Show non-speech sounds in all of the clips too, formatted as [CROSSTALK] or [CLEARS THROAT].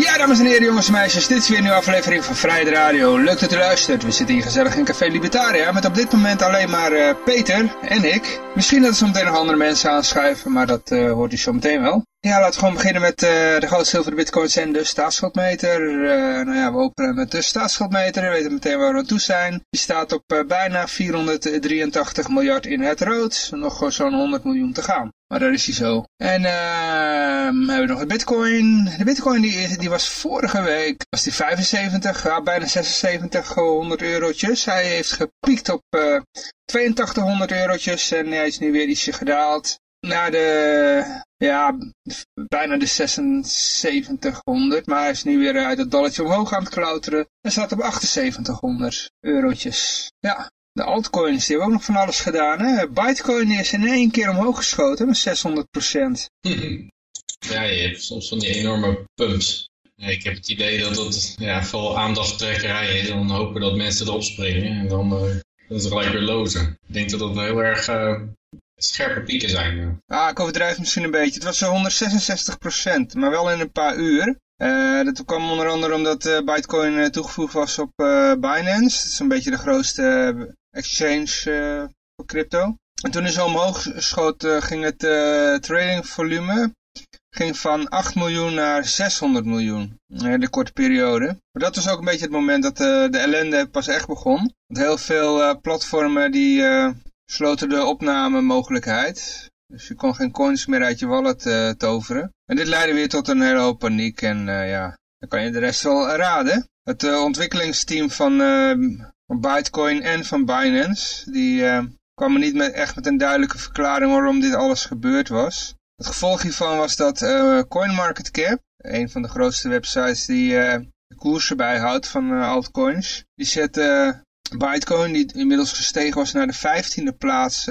Ja, dames en heren, jongens en meisjes, dit is weer een nieuwe aflevering van Vrijheid Radio. Leuk dat u luistert. We zitten hier gezellig in Café Libertaria met op dit moment alleen maar uh, Peter en ik. Misschien dat er zo meteen nog andere mensen aanschuiven, maar dat uh, hoort u zo meteen wel. Ja, laten we gewoon beginnen met uh, de goud, zilver, bitcoins en de staatsschuldmeter. nou ja, we openen met de staatsschuldmeter. We weten meteen waar we aan toe zijn. Die staat op bijna 483 miljard in het rood. Nog zo'n 100 miljoen te gaan. Maar daar is hij zo. En uh, hebben we nog de bitcoin. De bitcoin die, die was vorige week, was die 75, ja, bijna 76, 100 eurotjes. Hij heeft gepiekt op uh, 8200 eurotjes en hij is nu weer ietsje gedaald. Naar de, ja, bijna de 7600, maar hij is nu weer uit het dolletje omhoog aan het klauteren. Hij staat op 7800 eurotjes. Ja, de altcoins, die hebben ook nog van alles gedaan. Hè? Bitcoin is in één keer omhoog geschoten met 600% [LAUGHS] Ja, je hebt soms van die enorme pumps. ik heb het idee dat het ja, vooral aandachttrekkerij is. En dan hopen dat mensen erop springen. En dan uh, is het gelijk weer lozen. Ik denk dat dat heel erg uh, scherpe pieken zijn. Ja. Ah, ik overdrijf misschien een beetje. Het was zo 166% maar wel in een paar uur. Uh, dat kwam onder andere omdat uh, Bitcoin toegevoegd was op Binance. Dat is een beetje de grootste exchange uh, voor crypto. En toen is omhoog schoot, uh, ging het uh, tradingvolume ging van 8 miljoen naar 600 miljoen in de korte periode. Maar dat was ook een beetje het moment dat de ellende pas echt begon. Want heel veel platformen die sloten de opname mogelijkheid. Dus je kon geen coins meer uit je wallet toveren. En dit leidde weer tot een hele hoop paniek en ja, dan kan je de rest wel raden. Het ontwikkelingsteam van van Bitcoin en van Binance. Die uh, kwamen niet met, echt met een duidelijke verklaring waarom dit alles gebeurd was. Het gevolg hiervan was dat uh, CoinMarketCap, een van de grootste websites die uh, de koersen bijhoudt van altcoins, die zette Bitcoin, die inmiddels gestegen was naar de vijftiende plaats,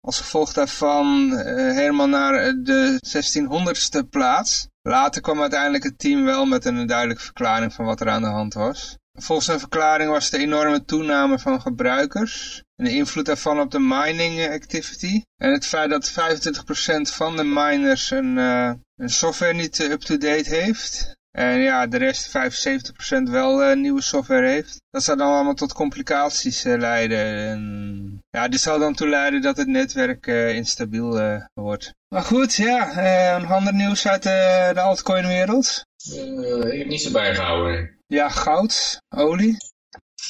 als gevolg daarvan helemaal naar de 1600ste plaats. Later kwam uiteindelijk het team wel met een duidelijke verklaring van wat er aan de hand was. Volgens een verklaring was de enorme toename van gebruikers en de invloed daarvan op de mining activity. En het feit dat 25% van de miners een, uh, een software niet up-to-date heeft. En ja, de rest 75% wel uh, nieuwe software heeft. Dat zou dan allemaal tot complicaties leiden. En ja, dit zal dan toe leiden dat het netwerk instabiel wordt. Maar goed, ja, nog ander nieuws uit de altcoin wereld. ik heb niet zo bijgehouden. Ja, goud, olie.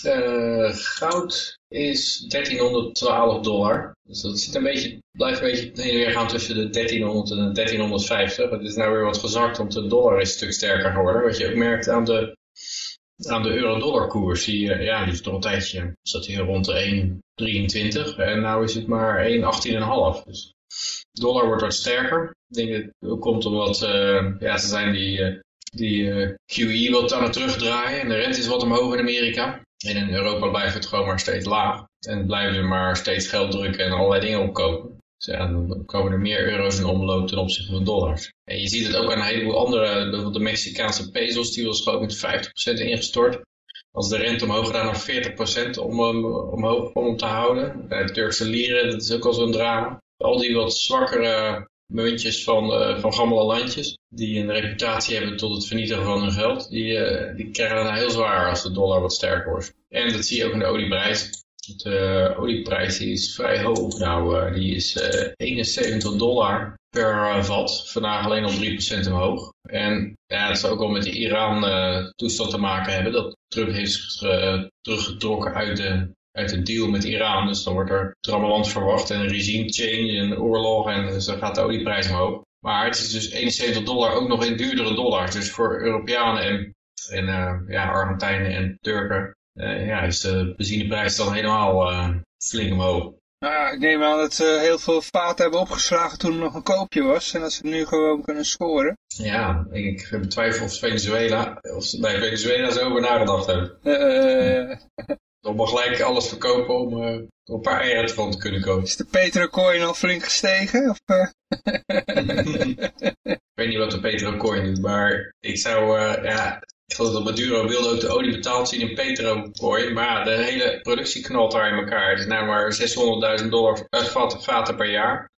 Uh, goud is 1312 dollar. Dus dat zit een beetje, blijft een beetje heen en weer gaan tussen de 1300 en de 1350. Het is nou weer wat gezakt, want de dollar is een stuk sterker geworden. Wat je ook merkt aan de, aan de euro-dollar koers. Die, ja, die is toch een tijdje, zat hier rond de 1,23 en nu is het maar 1,18,5. Dus dollar wordt wat sterker. Ik denk dat het komt omdat uh, ja, ze zijn die, die uh, QE wat het terugdraaien en de rente is wat omhoog in Amerika. En in Europa blijft het gewoon maar steeds laag. En blijven ze maar steeds geld drukken en allerlei dingen opkopen. Dus dan komen er meer euro's in omloop ten opzichte van dollars. En je ziet het ook aan een heleboel andere, bijvoorbeeld de Mexicaanse pesos, die was geloof ik met 50% ingestort. Als de rente omhoog gaat naar 40% om, om, om te houden. De Turkse lieren, dat is ook al zo'n drama. Al die wat zwakkere muntjes van, uh, van gammele landjes, die een reputatie hebben tot het vernietigen van hun geld, die, uh, die krijgen nou heel zwaar als de dollar wat sterker wordt. En dat zie je ook in de olieprijs. De uh, olieprijs is vrij hoog. Nou, die is 71 dollar per vat. Vandaag alleen nog 3% omhoog. En ja, het zal ook wel met de Iran-toestand te maken hebben. Dat Trump heeft teruggetrokken uit de uit een deal met Iran. Dus dan wordt er trammeland verwacht en een regime change en oorlog en dus dan gaat de olieprijs omhoog. Maar het is dus 71 dollar ook nog in duurdere dollars. Dus voor Europeanen en, en uh, ja, Argentijnen en Turken uh, ja, is de benzineprijs dan helemaal uh, flink omhoog. Nou, ik neem aan dat ze heel veel vaten hebben opgeslagen toen er nog een koopje was. En dat ze nu gewoon kunnen scoren. Ja, ik, ik betwijfel of Venezuela, of bij Venezuela zo over nagedacht hebben. Dan mag gelijk alles verkopen om uh, een paar eieren van te kunnen kopen. Is de Petrocoin al flink gestegen? Of, uh... [LAUGHS] ik weet niet wat de Petrocoin doet, maar ik zou, uh, ja, ik geloof dat Maduro wilde ook de olie betaald zien in Petrocoin, maar de hele productie knalt daar in elkaar. Het is nou maar 600.000 dollar vaten per jaar.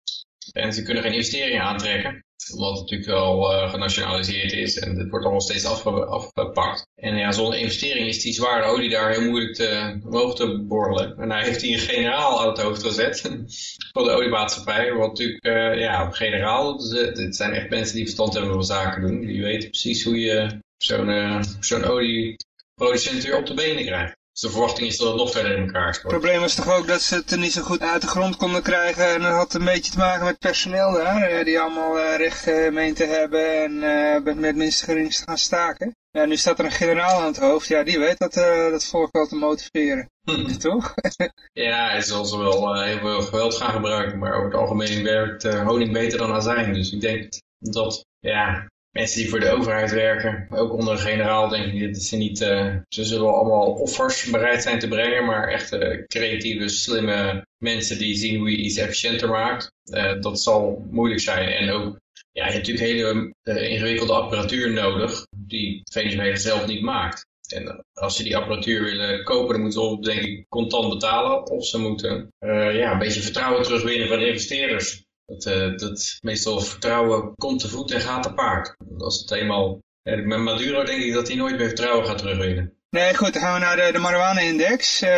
En ze kunnen geen investeringen aantrekken omdat het natuurlijk wel uh, genationaliseerd is en het wordt allemaal steeds afgepakt. En ja, zonder investering is die zware olie daar heel moeilijk te, omhoog te borrelen. En hij heeft hier een generaal aan het hoofd gezet [LAUGHS] van de oliemaatschappij. Wat natuurlijk, uh, ja, generaal, dus, dit zijn echt mensen die verstand hebben van zaken doen. Die weten precies hoe je zo'n uh, zo'n olieproducent weer op de benen krijgt. Dus de verwachting is dat het nog verder in elkaar stort. Het probleem was toch ook dat ze het er niet zo goed uit de grond konden krijgen. En dat had een beetje te maken met personeel daar. Eh, die allemaal uh, recht meen te hebben en uh, met, met gerings te gaan staken. Ja, nu staat er een generaal aan het hoofd. Ja, die weet dat, dat volk wel te motiveren. [LAUGHS] Toch? [LAUGHS] ja, hij zal ze wel heel veel geweld gaan gebruiken. Maar over het algemeen werkt honing beter dan azijn. Dus ik denk dat, ja, mensen die voor de overheid werken, ook onder generaal, denk ik dat ze niet, uh, ze zullen allemaal offers bereid zijn te brengen, maar echt creatieve, slimme mensen die zien hoe je iets efficiënter maakt, uh, dat zal moeilijk zijn. En ook, ja, je hebt natuurlijk hele ingewikkelde apparatuur nodig, die Venezuela zelf niet maakt. En als ze die apparatuur willen kopen, dan moeten ze denk ik contant betalen. Of ze moeten ja, een beetje vertrouwen terugwinnen van investeerders. Dat, uh, dat meestal vertrouwen komt te voet en gaat te paard. Als het eenmaal... met Maduro denk ik dat hij nooit meer vertrouwen gaat terugwinnen. Nee, goed, dan gaan we naar de, de marijuana-index. Uh,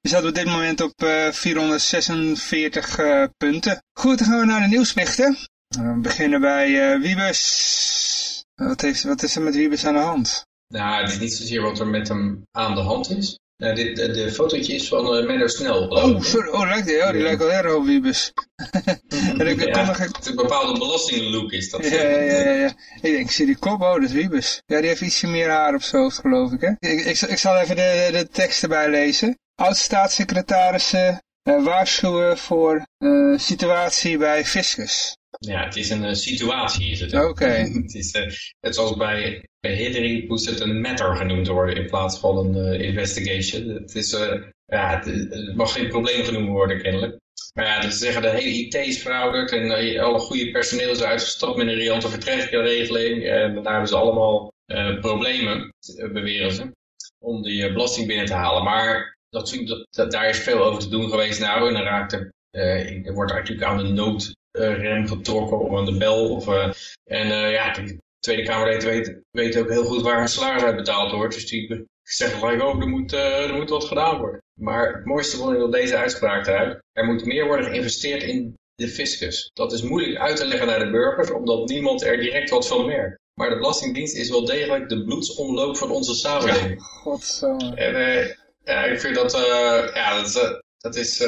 we zaten op dit moment op uh, 446 uh, punten. Goed, dan gaan we naar de nieuwsberichten. We beginnen bij Wiebes. Wat, heeft, wat is er met Wiebes aan de hand? Nou, het is niet zozeer wat er met hem aan de hand is. Nou, dit, de, de fotootje is van uh, Menno Snel. Oh, sorry. Oh, lijkt die, oh, die lijkt wel erg op Wiebes. [LAUGHS] en ik, ja, nog... Een bepaalde belastinglook is dat. Ja, ja, ja, ja. Ik denk, ik zie die kop, oh, dat is Wiebes. Ja, die heeft ietsje meer haar op zijn hoofd, geloof ik, hè. Ik, ik, ik zal even de, de tekst erbij lezen. Oud-staatssecretarissen uh, waarschuwen voor uh, situatie bij fiscus. Ja, het is een uh, situatie is het. Oké. Okay. [LAUGHS] het is uh, net zoals bij, bij Hillary moest het een matter genoemd worden in plaats van een uh, investigation. Het, is, ja, het, het, mag geen probleem genoemd worden kennelijk. Maar ja, dus ze zeggen de hele IT is verouderd en alle goede personeel is uitgestapt met een riante vertrekregeling. En daarna hebben ze allemaal problemen, beweren ze, om die belasting binnen te halen. Maar dat, dat, dat, daar is veel over te doen geweest nou en dan raakt er, er wordt natuurlijk aan de nood rem getrokken of aan de bel. Of, uh, en uh, ja, de Tweede Kamerleden weet, weet ook heel goed waar hun salaris uit betaald wordt. Dus die zeggen gelijk ook, er moet, er moet wat gedaan worden. Maar het mooiste vond ik wel deze uitspraak eruit. Er moet meer worden geïnvesteerd in de fiscus. Dat is moeilijk uit te leggen naar de burgers, omdat niemand er direct wat van merkt. Maar de Belastingdienst is wel degelijk de bloedsomloop van onze samenleving. Ja, godsamme. En ja, ik vind dat, ja, dat, dat is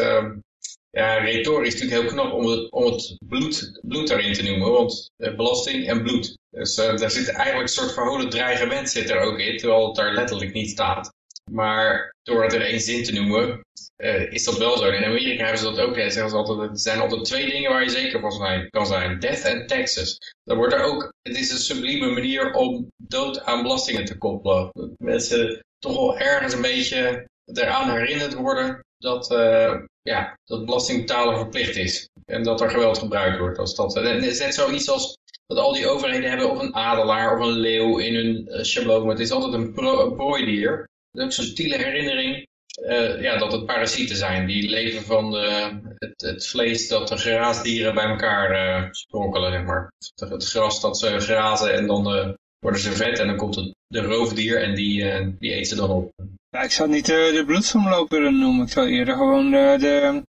ja, retorisch natuurlijk heel knap om het, om het bloed, bloed daarin te noemen, want uh, belasting en bloed. Dus uh, daar zit eigenlijk een soort verholen dreigement zit er ook in, terwijl het daar letterlijk niet staat. Maar door het in één zin te noemen, uh, is dat wel zo. In Amerika hebben ze dat ook. Hè. Altijd, er zijn altijd twee dingen waar je zeker van kan zijn. Death en taxes. Dan wordt er ook, het is een sublieme manier om dood aan belastingen te koppelen. Dat mensen toch wel ergens een beetje eraan herinnerd worden dat, uh, ja, dat belastingbetaler verplicht is. En dat er geweld gebruikt wordt. Als dat, en het is net zoiets als dat al die overheden hebben of een adelaar of een leeuw in hun uh, schabloon. Maar het is altijd een, pro, een prooidier. Dat is ook zo'n subtiele herinnering ja, dat het parasieten zijn. Die leven van de, het, het, vlees dat de graasdieren bij elkaar sprokkelen, zeg maar. Het, het, gras dat ze grazen en dan worden ze vet en dan komt het, de roofdier en die, die eet ze dan op. Ja, ik zou niet de, de bloedsomloop willen noemen. Ik zou eerder gewoon de, de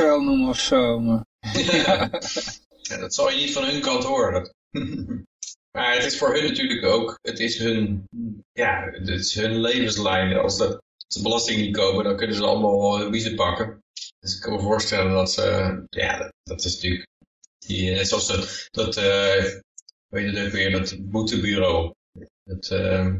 noemen of zo. Maar... Ja. [LAUGHS] ja. dat zal je niet van hun kant horen. [LAUGHS] maar het is voor hun natuurlijk ook, het is hun, ja, het is hun levenslijn. Als de, ze belasting niet kopen, dan kunnen ze allemaal wiezen pakken. Dus ik kan me voorstellen dat ze, ja, dat, dat is natuurlijk, die, zoals dat, dat uh, weet je het weer, dat boetebureau. Dat, uh,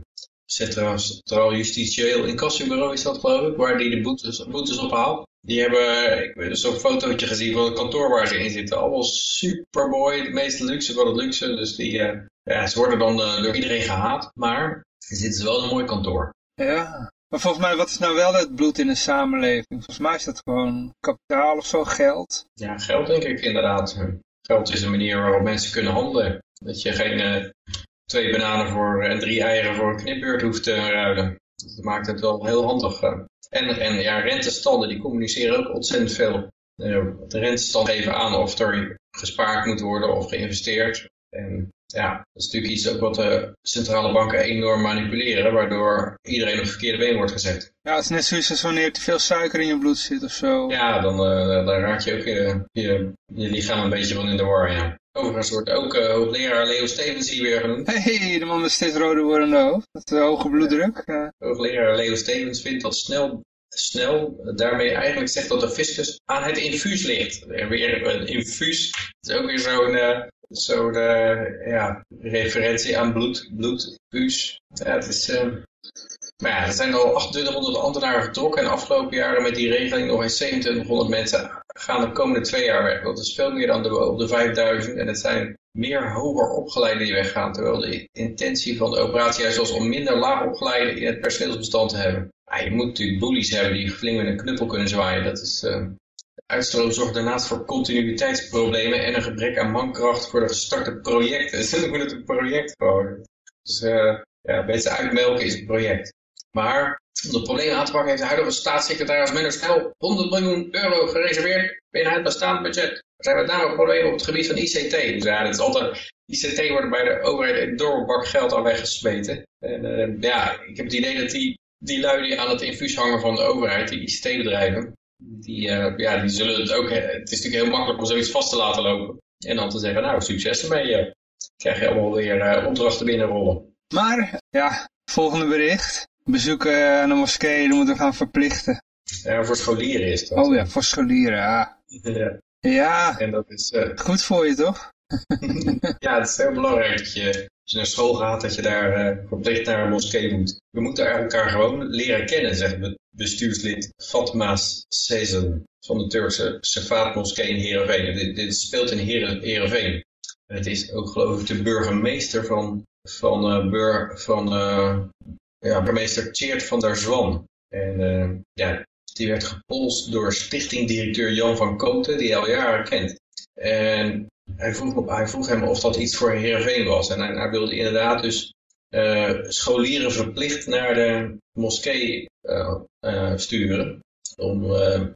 Centraal Justitieel Incassobureau is dat geloof ik, waar die de boetes, boetes ophaalt. Die hebben, ik heb zo'n fotootje gezien van het kantoor waar ze in zitten. Allemaal super mooi, de meeste luxe van het luxe. Dus die, uh, ja, ze worden dan uh, door iedereen gehaat, maar ze zitten wel in een mooi kantoor. Ja, maar volgens mij, wat is nou wel het bloed in een samenleving? Volgens mij is dat gewoon kapitaal of zo, geld. Ja, geld denk ik inderdaad. Geld is een manier waarop mensen kunnen handelen. Dat je geen twee bananen voor, en drie eieren voor een knipbeurt hoeft te ruilen. Dat maakt het wel heel handig. En, en ja, rentestanden die communiceren ook ontzettend veel. De rentestanden geven aan of er gespaard moet worden of geïnvesteerd. En ja, dat is natuurlijk iets ook wat de centrale banken enorm manipuleren, waardoor iedereen op het verkeerde been wordt gezet. Ja, het is net zoiets als wanneer te veel suiker in je bloed zit of zo. Ja, dan, uh, dan raak je ook je, je, je, lichaam een beetje van in de war, ja. Overigens wordt ook uh, hoogleraar Leo Stevens hier weer genoemd. hey, de man met steeds rode wordende hoofd, met uh, hoge bloeddruk. Uh. Hoogleraar Leo Stevens vindt dat snel snel daarmee eigenlijk zegt dat de fiscus aan het infuus ligt. Weer een infuus, dat is ook weer zo'n uh, zo'n ja, referentie aan bloed, bloedinfuus. Ja, het is... Uh, maar er zijn al 2800 ambtenaren vertrokken en de afgelopen jaren met die regeling nog eens 2700 mensen gaan de komende twee jaar weg. Dat is veel meer dan de, op de 5000 en het zijn meer hoger opgeleiden die weggaan. Terwijl de intentie van de operatie juist was om minder laag opgeleiden in het personeelsbestand te hebben. Je moet natuurlijk bullies hebben die flink met een knuppel kunnen zwaaien. Dat is, uh, de uitstroom zorgt daarnaast voor continuïteitsproblemen en een gebrek aan mankracht voor de gestarte projecten. Dus [LAUGHS] dan moet het een project gewoon. Dus uh, ja, mensen uitmelken is een project. Maar om de problemen aan te pakken heeft de huidige staatssecretaris Menno Snel 100 miljoen euro gereserveerd binnen het bestaande budget. Er zijn met name problemen op het gebied van ICT. Dus ja, het is altijd, ICT wordt bij de overheid een doorbak geld aan weggesmeten. En uh, ja, ik heb het idee dat die die lui die aan het infuus hangen van de overheid, die ICT-bedrijven, die, uh, ja, die zullen het ook, het is natuurlijk heel makkelijk om zoiets vast te laten lopen. En dan te zeggen, nou, succes ermee. Uh, krijg je allemaal weer opdrachten binnenrollen. Maar, ja, volgende bericht. Bezoeken aan de moskee, dan moeten we gaan verplichten. Ja, voor scholieren is dat. Oh ja, voor scholieren, ja. ja. Ja, en dat is, goed voor je toch? [LAUGHS] ja, het is heel belangrijk dat je als je naar school gaat, dat je daar uh, verplicht naar een moskee moet. We moeten elkaar gewoon leren kennen, zegt bestuurslid Fatma Sezen van de Turkse Sefaat Moskee in Heerenveen. Dit, dit speelt in Heerenveen. Het is ook geloof ik de burgemeester van, van, uh, bur, van uh, ja, burgemeester Tjeerd van der Zwan. En ja, die werd gepolst door stichtingdirecteur Jan van Koten, die hij al jaren kent. En hij vroeg, hij vroeg hem of dat iets voor Heerenveen was. En hij, hij wilde inderdaad dus uh, scholieren verplicht naar de moskee uh, uh, sturen. Om,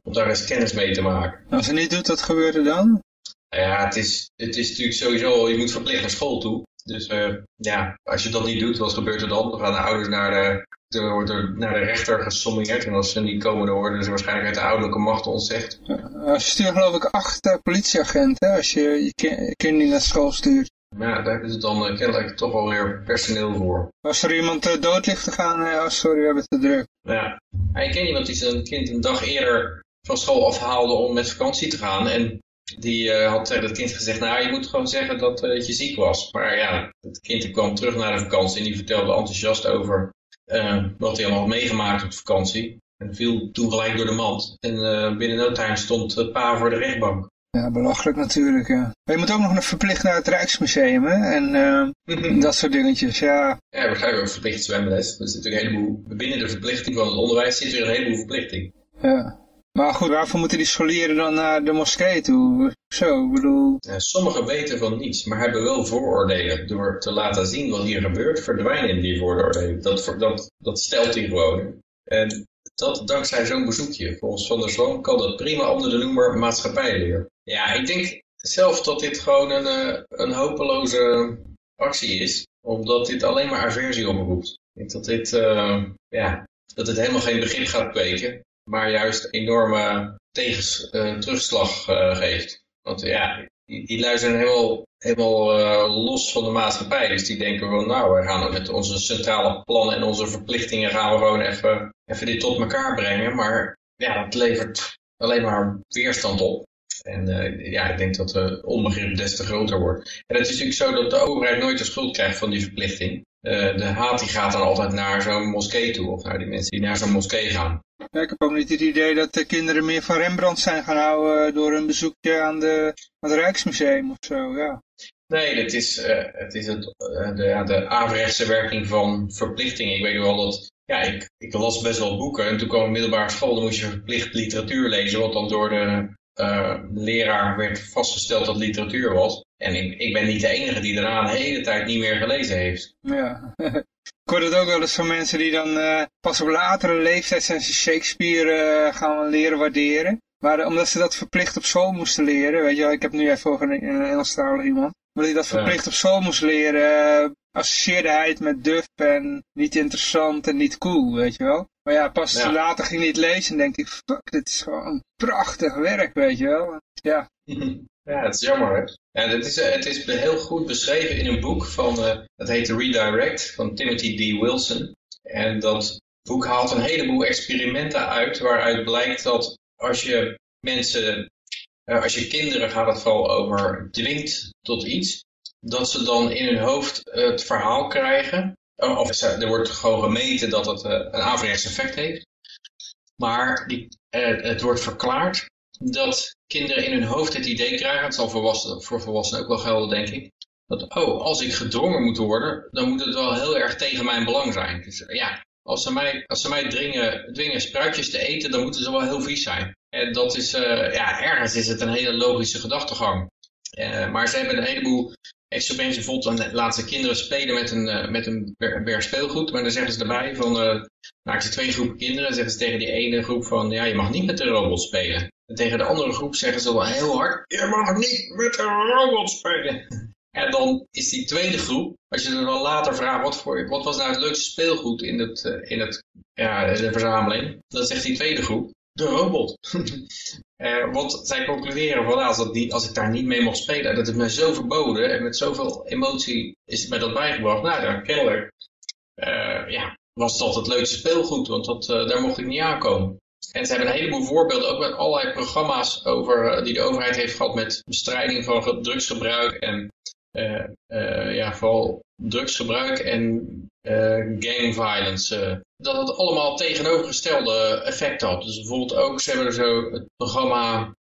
om daar eens kennis mee te maken. Als hij niet doet, wat gebeurt er dan? Ja, het is, het is natuurlijk sowieso, je moet verplicht naar school toe. Dus ja, als je dat niet doet, wat gebeurt er dan? Dan gaan de ouders naar de wordt er naar de rechter gesommeerd. En als ze niet komen, dan worden ze waarschijnlijk uit de ouderlijke macht ontzegd. Je stuurt geloof ik acht uh, politieagenten als je je kind niet naar school stuurt. Ja, daar is het dan uh, kennelijk toch wel weer personeel voor. Als er iemand uh, dood ligt te gaan, oh sorry, we hebben het te druk. Ja, ik ken iemand die zijn kind een dag eerder van school afhaalde om met vakantie te gaan. En die had tegen het kind gezegd, nou je moet gewoon zeggen dat je ziek was. Maar ja, het kind kwam terug naar de vakantie en die vertelde enthousiast over uh, wat hij allemaal had meegemaakt op vakantie. En viel toen gelijk door de mand. En binnen no time stond het pa voor de rechtbank. Ja, belachelijk natuurlijk, ja. Maar je moet ook nog verplicht naar het Rijksmuseum, hè? En uh, dat soort dingetjes, ja. Ja, we gaan ook verplicht zwemles. Er zit natuurlijk een heleboel, binnen de verplichting van het onderwijs zit er een heleboel verplichting. Ja. Maar goed, waarvoor moeten die scholieren dan naar de moskee toe? Zo, bedoel... Sommigen weten van niets, maar hebben wel vooroordelen. Door te laten zien wat hier gebeurt, verdwijnen die vooroordelen. Dat, dat, dat stelt hij gewoon. En dat dankzij zo'n bezoekje. Volgens Van der Zwan kan dat prima onder de noemer maatschappijleer. Ja, ik denk zelf dat dit gewoon een, eh, een hopeloze actie is. Omdat dit alleen maar aversie oproept. Ik denk dat dit, uh, ja, dat dit helemaal geen begrip gaat kweken maar juist enorme tegens, uh, terugslag uh, geeft. Want ja, die, die helemaal, helemaal uh, los van de maatschappij. Dus die denken gewoon, nou, we gaan met onze centrale plannen en onze verplichtingen gaan we gewoon even, even dit tot elkaar brengen. Maar ja, dat levert alleen maar weerstand op. En ja, ik denk dat de onbegrip des te groter wordt. En het is natuurlijk zo dat de overheid nooit de schuld krijgt van die verplichting. Uh, de haat die gaat dan altijd naar zo'n moskee toe. Of naar die mensen die naar zo'n moskee gaan. Ja, ik heb ook niet het idee dat de kinderen meer van Rembrandt zijn gaan houden door een bezoekje aan, de, aan het Rijksmuseum of zo, ja. Nee, het is, uh, het, is het, uh, de, de averechtse werking van verplichtingen. Ik weet wel dat, ja, ik, ik las best wel boeken en toen kwam ik middelbare school, dan moest je verplicht literatuur lezen, wat dan door de uh, leraar werd vastgesteld dat literatuur was. En ik, ik ben niet de enige die eraan de hele tijd niet meer gelezen heeft. Ja. [LAUGHS] ik hoor het ook wel eens van mensen die dan uh, pas op latere leeftijd zijn ze Shakespeare uh, gaan leren waarderen. Maar omdat ze dat verplicht op school moesten leren, weet je wel, ik heb nu even een, een Engelstalig iemand. Omdat hij dat verplicht op school moest leren, uh, associeerde hij het met duf en niet interessant en niet cool, weet je wel. Maar ja, pas ja. later ging hij het lezen en denk ik, fuck, dit is gewoon prachtig werk, weet je wel. Ja. [LAUGHS] Ja, het is jammer, hè. Ja, het, is, het is heel goed beschreven in een boek van, uh, dat heet Redirect, van Timothy D. Wilson. En dat boek haalt een heleboel experimenten uit, waaruit blijkt dat als je mensen, uh, als je kinderen gaat het vooral over, dwingt tot iets, dat ze dan in hun hoofd het verhaal krijgen. Of er wordt gewoon gemeten dat het een averechts effect heeft. Maar die, het wordt verklaard dat kinderen in hun hoofd het idee krijgen, het zal volwassenen, voor volwassenen ook wel gelden denk ik, dat oh, als ik gedwongen moet worden, dan moet het wel heel erg tegen mijn belang zijn. Dus ja, als ze mij, als ze mij dringen, dwingen spruitjes te eten, dan moeten ze wel heel vies zijn. En dat is, uh, ja, ergens is het een hele logische gedachtegang. Uh, maar ze hebben een heleboel experimenten, bijvoorbeeld dan laten ze kinderen spelen met een, met een berg speelgoed, maar dan zeggen ze erbij van, maken ze twee groepen kinderen, zeggen ze tegen die ene groep van, ja, je mag niet met de robot spelen. En tegen de andere groep zeggen ze wel heel hard, je mag niet met een robot spelen. [LAUGHS] En dan is die tweede groep, als je er dan later vraagt, wat, voor, wat was nou het leukste speelgoed in, het, in, het, ja, de verzameling? Dan zegt die tweede groep, de robot. uh, [LAUGHS] want zij concluderen van, als, dat niet, als ik daar niet mee mocht spelen, dat is me zo verboden en met zoveel emotie is het mij dat bijgebracht. Nou, dan kennelijk uh, ja, was dat het leukste speelgoed, want dat, uh, daar mocht ik niet aankomen. En ze hebben een heleboel voorbeelden, ook met allerlei programma's over, die de overheid heeft gehad met bestrijding van drugsgebruik en uh, ja, vooral drugsgebruik en uh, gang violence. dat het allemaal tegenovergestelde effecten had. Dus bijvoorbeeld ook, ze hebben er zo het programma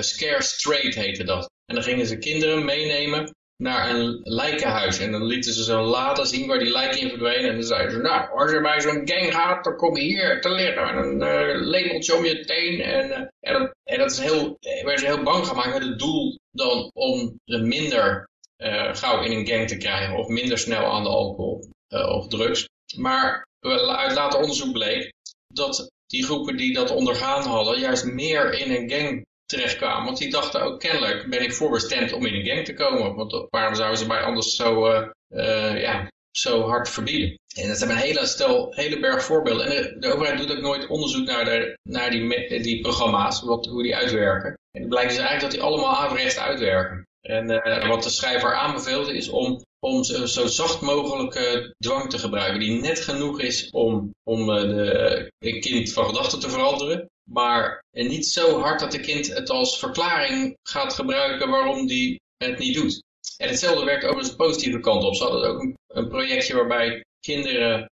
Scare Straight heette dat. En dan gingen ze kinderen meenemen naar een lijkenhuis. En dan lieten ze zo'n lade zien waar die lijken in verdwenen. En dan zeiden ze, nou, als je bij zo'n gang gaat, dan kom je hier te liggen. En een uh, labeltje om je teen. En, uh, en, dat, is heel, werden ze heel bang gemaakt met het doel dan om minder uh, gauw in een gang te krijgen. Of minder snel aan de alcohol of drugs. Maar uit later onderzoek bleek dat die groepen die dat ondergaan hadden, juist meer in een gang terechtkwamen. Want die dachten ook kennelijk ben ik voorbestemd om in een gang te komen. Want waarom zouden ze mij anders zo, uh, uh, ja, zo hard verbieden? En dat hebben een hele, stel, hele berg voorbeelden. En de, overheid doet ook nooit onderzoek naar, de, naar die, die programma's, wat, hoe die uitwerken. En het blijkt dus eigenlijk dat die allemaal averechts uitwerken. En uh, wat de schrijver aanbeveelt is om, om zo, zacht mogelijk dwang te gebruiken. Die net genoeg is om, om de, een kind van gedachten te veranderen. Maar niet zo hard dat de kind het als verklaring gaat gebruiken waarom die het niet doet. En hetzelfde werkt over de positieve kant op. Ze hadden ook een, projectje waarbij kinderen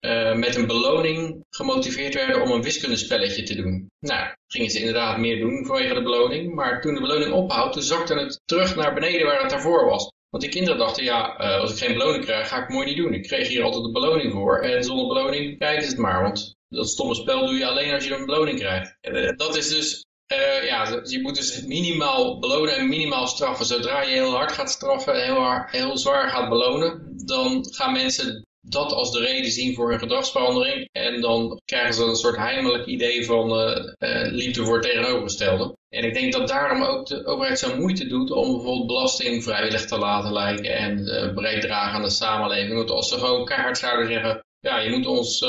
uh, met een beloning gemotiveerd werden om een wiskundespelletje te doen. Nou, gingen ze inderdaad meer doen vanwege de beloning. Maar toen de beloning ophoudt, toen zakte het terug naar beneden waar het daarvoor was. Want die kinderen dachten, ja, uh, als ik geen beloning krijg, ga ik mooi niet doen. Ik kreeg hier altijd een beloning voor. En zonder beloning, kijk het maar. Want dat stomme spel doe je alleen als je een beloning krijgt. Dat is dus, uh, ja, je moet dus minimaal belonen en minimaal straffen. Zodra je heel hard gaat straffen en heel, hard, heel zwaar gaat belonen, dan gaan mensen dat als de reden zien voor hun gedragsverandering. En dan krijgen ze een soort heimelijk idee van uh, uh, liefde voor het tegenovergestelde. En ik denk dat daarom ook de overheid zo moeite doet om bijvoorbeeld belasting vrijwillig te laten lijken en uh, breed dragen aan de samenleving. Want als ze gewoon keihard zouden zeggen, ja, je moet ons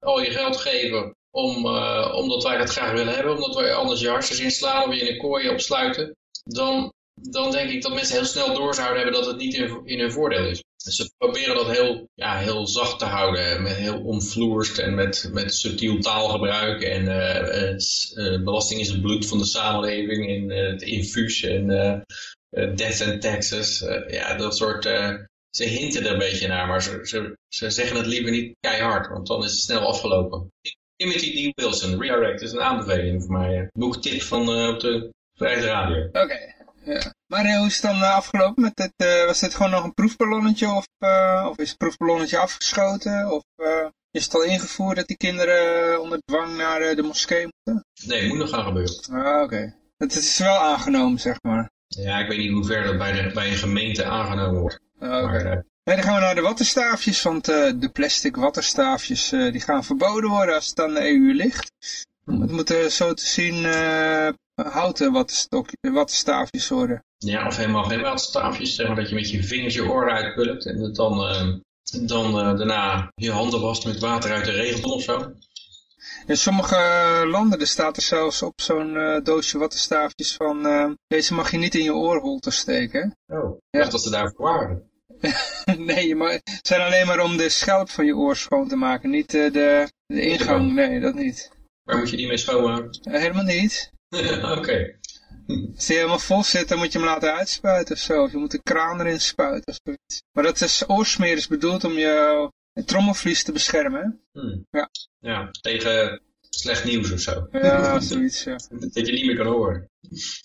al je geld geven om, omdat wij dat graag willen hebben, omdat wij anders je hartjes inslaan of je in een kooi opsluiten, dan, dan denk ik dat mensen heel snel door zouden hebben dat het niet in, in hun voordeel is. Dus ze proberen dat heel, ja, heel zacht te houden, met heel omvloerst en met, met subtiel taalgebruik. En uh, belasting is het bloed van de samenleving in het infuus en death and taxes. ja, dat soort, ze hinten er een beetje naar, maar ze, ze, ze zeggen het liever niet keihard, want dan is het snel afgelopen. Timothy D. Wilson, Redirect, is een aanbeveling voor mij. Boektip van op de Vrijheid Radio. Oké. Okay. Ja. Maar hoe is het dan afgelopen? Met het, uh, was dit gewoon nog een proefballonnetje of, of is het proefballonnetje afgeschoten? Of is het al ingevoerd dat die kinderen onder dwang naar de moskee moeten? Nee, het moet nog gaan gebeuren. Ah, oké. Okay. Het is wel aangenomen, zeg maar. Ja, ik weet niet hoe ver dat bij, de, bij een gemeente aangenomen wordt. Oh, Oké. Eh, Nee, dan gaan we naar de wattenstaafjes, want eh, de plastic wattenstaafjes eh, die gaan verboden worden als het aan de EU ligt. Het moeten zo te zien eh, houten wattenstaafjes worden. ja, of helemaal geen waterstaafjes. Zeg maar dat je met je vingers je oren uitpulkt en het dan, dan daarna je handen wast met water uit de regenton of zo. In sommige landen er staat er zelfs op zo'n doosje wattenstaafjes van... deze mag je niet in je oorholte steken. Oh, ik Ja. dacht dat ze daarvoor waren. [LAUGHS] nee, je mag, het zijn alleen maar om de schelp van je oor schoon te maken. Niet eh, de, de ingang, nee, dat niet. Waar moet je die mee schoonmaken? Eh, helemaal niet. [LAUGHS] Oké. Als die helemaal vol zit, dan moet je hem laten uitspuiten of zo. Of je moet een kraan erin spuiten of zoiets. Maar dat is, oorsmeer is bedoeld om je trommelvlies te beschermen. Hm. Ja. ja, tegen slecht nieuws of zo. Ja, zoiets, ja. Dat je niet meer kan horen.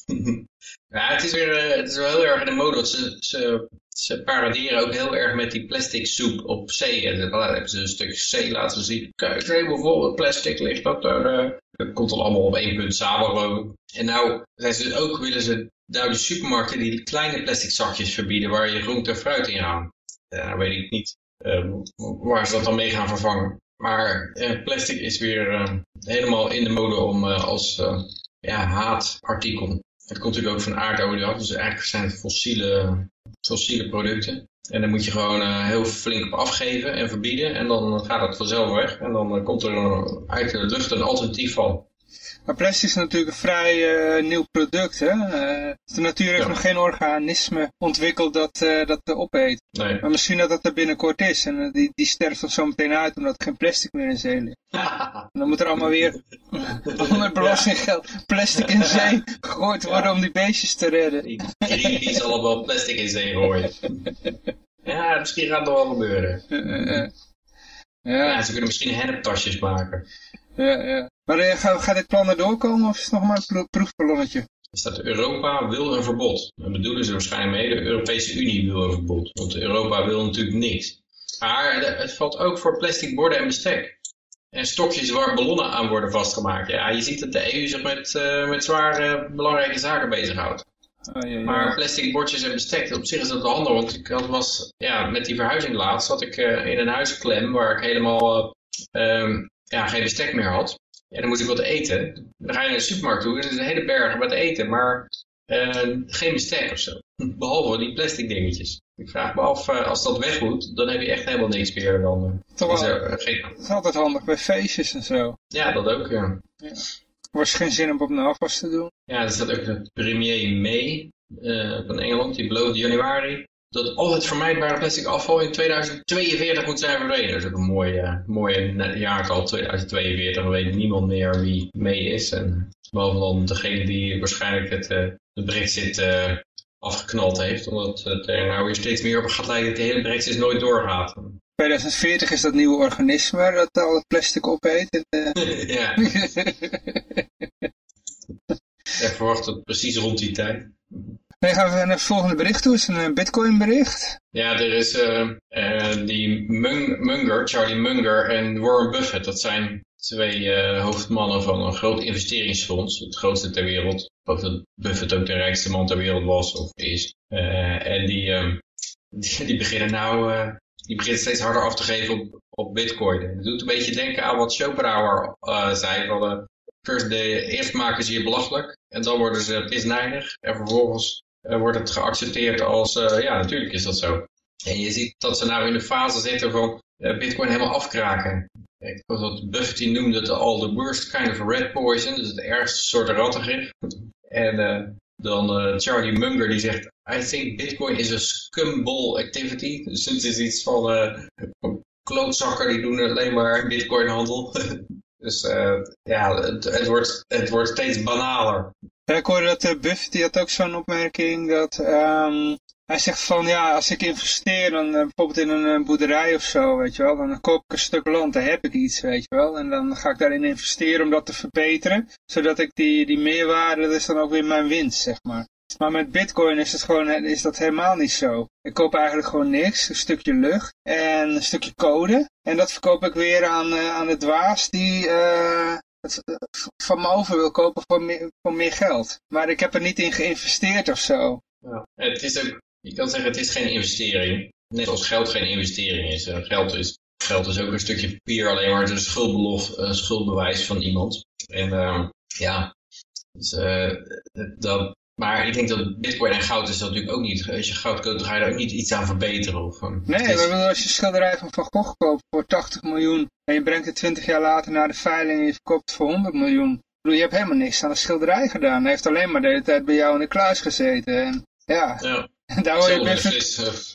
[LAUGHS] ja, het is, weer, eh, het is wel heel erg in de mode. Want ze, ze, ze paraderen ook heel erg met die plastic soep op zee. En dan hebben ze een stuk zee laten zien. Kijk, vol met plastic ligt dat er. eh. Dat komt dan allemaal op één punt samen geloof ik. En nou zijn ze ook, willen ze nou de supermarkten die kleine plastic zakjes verbieden waar je groente en fruit in gaan. Ja, weet ik niet eh, waar ze dat dan mee gaan vervangen. Maar eh, plastic is weer eh, helemaal in de mode om eh, als eh, ja, haatartikel. Het komt natuurlijk ook van aardolie af, dus eigenlijk zijn het fossiele, fossiele producten. En daar moet je gewoon heel flink op afgeven en verbieden en dan gaat het vanzelf weg. En dan komt er uit de lucht een alternatief van. Maar plastic is natuurlijk een vrij eh, nieuw product, hè. Eh, de natuur heeft Ja. nog geen organisme ontwikkeld dat eh, dat opeet. Nee. Maar misschien dat dat er binnenkort is. En die, die sterft dan zo meteen uit omdat er geen plastic meer in zee ligt. En [LAUGHS] dan moet er allemaal weer [LAUGHS] met belastinggeld plastic in zee gegooid worden om die beestjes te redden. Die Greenpeace allemaal plastic in zee gooien. Ja, misschien gaat het wel gebeuren. Ja, ze kunnen misschien henneptasjes maken. Ja, ja. Maar eh, gaat, gaat dit plan er doorkomen of is het nog maar een pro- proefballonnetje? Er staat Europa wil een verbod. Dat bedoelen ze waarschijnlijk mee. De Europese Unie wil een verbod. Want Europa wil natuurlijk niks. Maar het valt ook voor plastic borden en bestek. En stokjes waar ballonnen aan worden vastgemaakt. Ja, je ziet dat de EU zich met, eh, met zware belangrijke zaken bezighoudt. Oh, ja, ja. Maar plastic bordjes en bestek, op zich is dat wel handig. Want ik had, was, ja, met die verhuizing laatst zat ik eh, in een huisklem waar ik helemaal eh, ehm, ja, geen bestek meer had. En dan moest ik wat eten. Dan ga je naar de supermarkt toe en er is een hele berg wat eten, maar eh, geen bestek of zo. [LAUGHS] Behalve die plastic dingetjes. Ik vraag me af, eh, als dat weg moet, dan heb je echt helemaal niks meer. Dan, Toch is er, geen, Het is altijd handig bij feestjes en zo. ja, dat ook, ja. Er was geen zin om op een afwas te doen. Ja, er staat ook de premier May van Engeland, die beloofde januari dat al het vermijdbare plastic afval in 2042 moet zijn verdwenen. Dat is ook een mooi, eh, mooi jaartal, 2042. We weten niemand meer wie May is. En behalve dan degene die waarschijnlijk het, eh, de brexit eh, afgeknald heeft. Omdat het er nou weer steeds meer op gaat lijken dat de hele brexit nooit doorgaat. 2040 is dat nieuwe organisme dat al het plastic opeet. En, [LAUGHS] ja, [LAUGHS] ik verwacht het precies rond die tijd. Dan gaan we naar het volgende bericht toe. Het is een eh, bitcoin bericht. Ja, er is eh, eh, die Mung- Munger, Charlie Munger en Warren Buffett. Dat zijn twee hoofdmannen van een groot investeringsfonds. Het grootste ter wereld. Geloof dat Buffett ook de rijkste man ter wereld was of is. En die, ehm, die, [LAUGHS] die beginnen nou die beginnen steeds harder af te geven op, op bitcoin. Het doet een beetje denken aan wat Schopenhauer zei. Van, first de, eerst maken ze je belachelijk. En dan worden ze pisnijdig. En vervolgens wordt het geaccepteerd als, eh, ja natuurlijk is dat zo. En je ziet dat ze nou in de fase zitten van eh, bitcoin helemaal afkraken. Ik Buffett die noemde het al the worst kind of red poison, dus het ergste soort rattengif. En eh, dan eh, Charlie Munger die zegt, I think bitcoin is a scumball activity. Dus het is iets van eh, klootzakken die doen alleen maar bitcoinhandel. [LAUGHS] dus eh, ja, het, wordt, het wordt steeds banaler. Ik hoorde dat uh, Buffett die had ook zo'n opmerking dat ehm, hij zegt van ja, als ik investeer dan uh, bijvoorbeeld in een boerderij of zo, weet je wel, dan koop ik een stuk land, dan heb ik iets, weet je wel. En dan ga ik daarin investeren om dat te verbeteren, zodat ik die, die meerwaarde, dat is dan ook weer mijn winst, zeg maar. Maar met bitcoin is, het gewoon, is dat helemaal niet zo. Ik koop eigenlijk gewoon niks, een stukje lucht en een stukje code. En dat verkoop ik weer aan, uh, aan de dwaas die, uh, het van me over wil kopen voor meer, voor meer geld. Maar ik heb er niet in geïnvesteerd of zo. Ja. Het is ook, je kan zeggen, het is geen investering. Net als geld geen investering is. geld is. Geld is ook een stukje papier, alleen maar een schuldbelof, uh, schuldbewijs van iemand. En uh, ja, dus, dat, maar ik denk dat bitcoin en goud is dat natuurlijk ook niet. Als je goud koopt, dan ga je daar ook niet iets aan verbeteren. Of, um, nee, is... maar als je schilderij van Van Gogh koopt voor 80 miljoen en je brengt het 20 jaar later naar de veiling en je verkoopt het voor 100 miljoen. je hebt helemaal niks aan de schilderij gedaan. Hij heeft alleen maar de hele tijd bij jou in de kluis gezeten. En ja, ja. [LAUGHS] daar hoor je Buffett... Fles,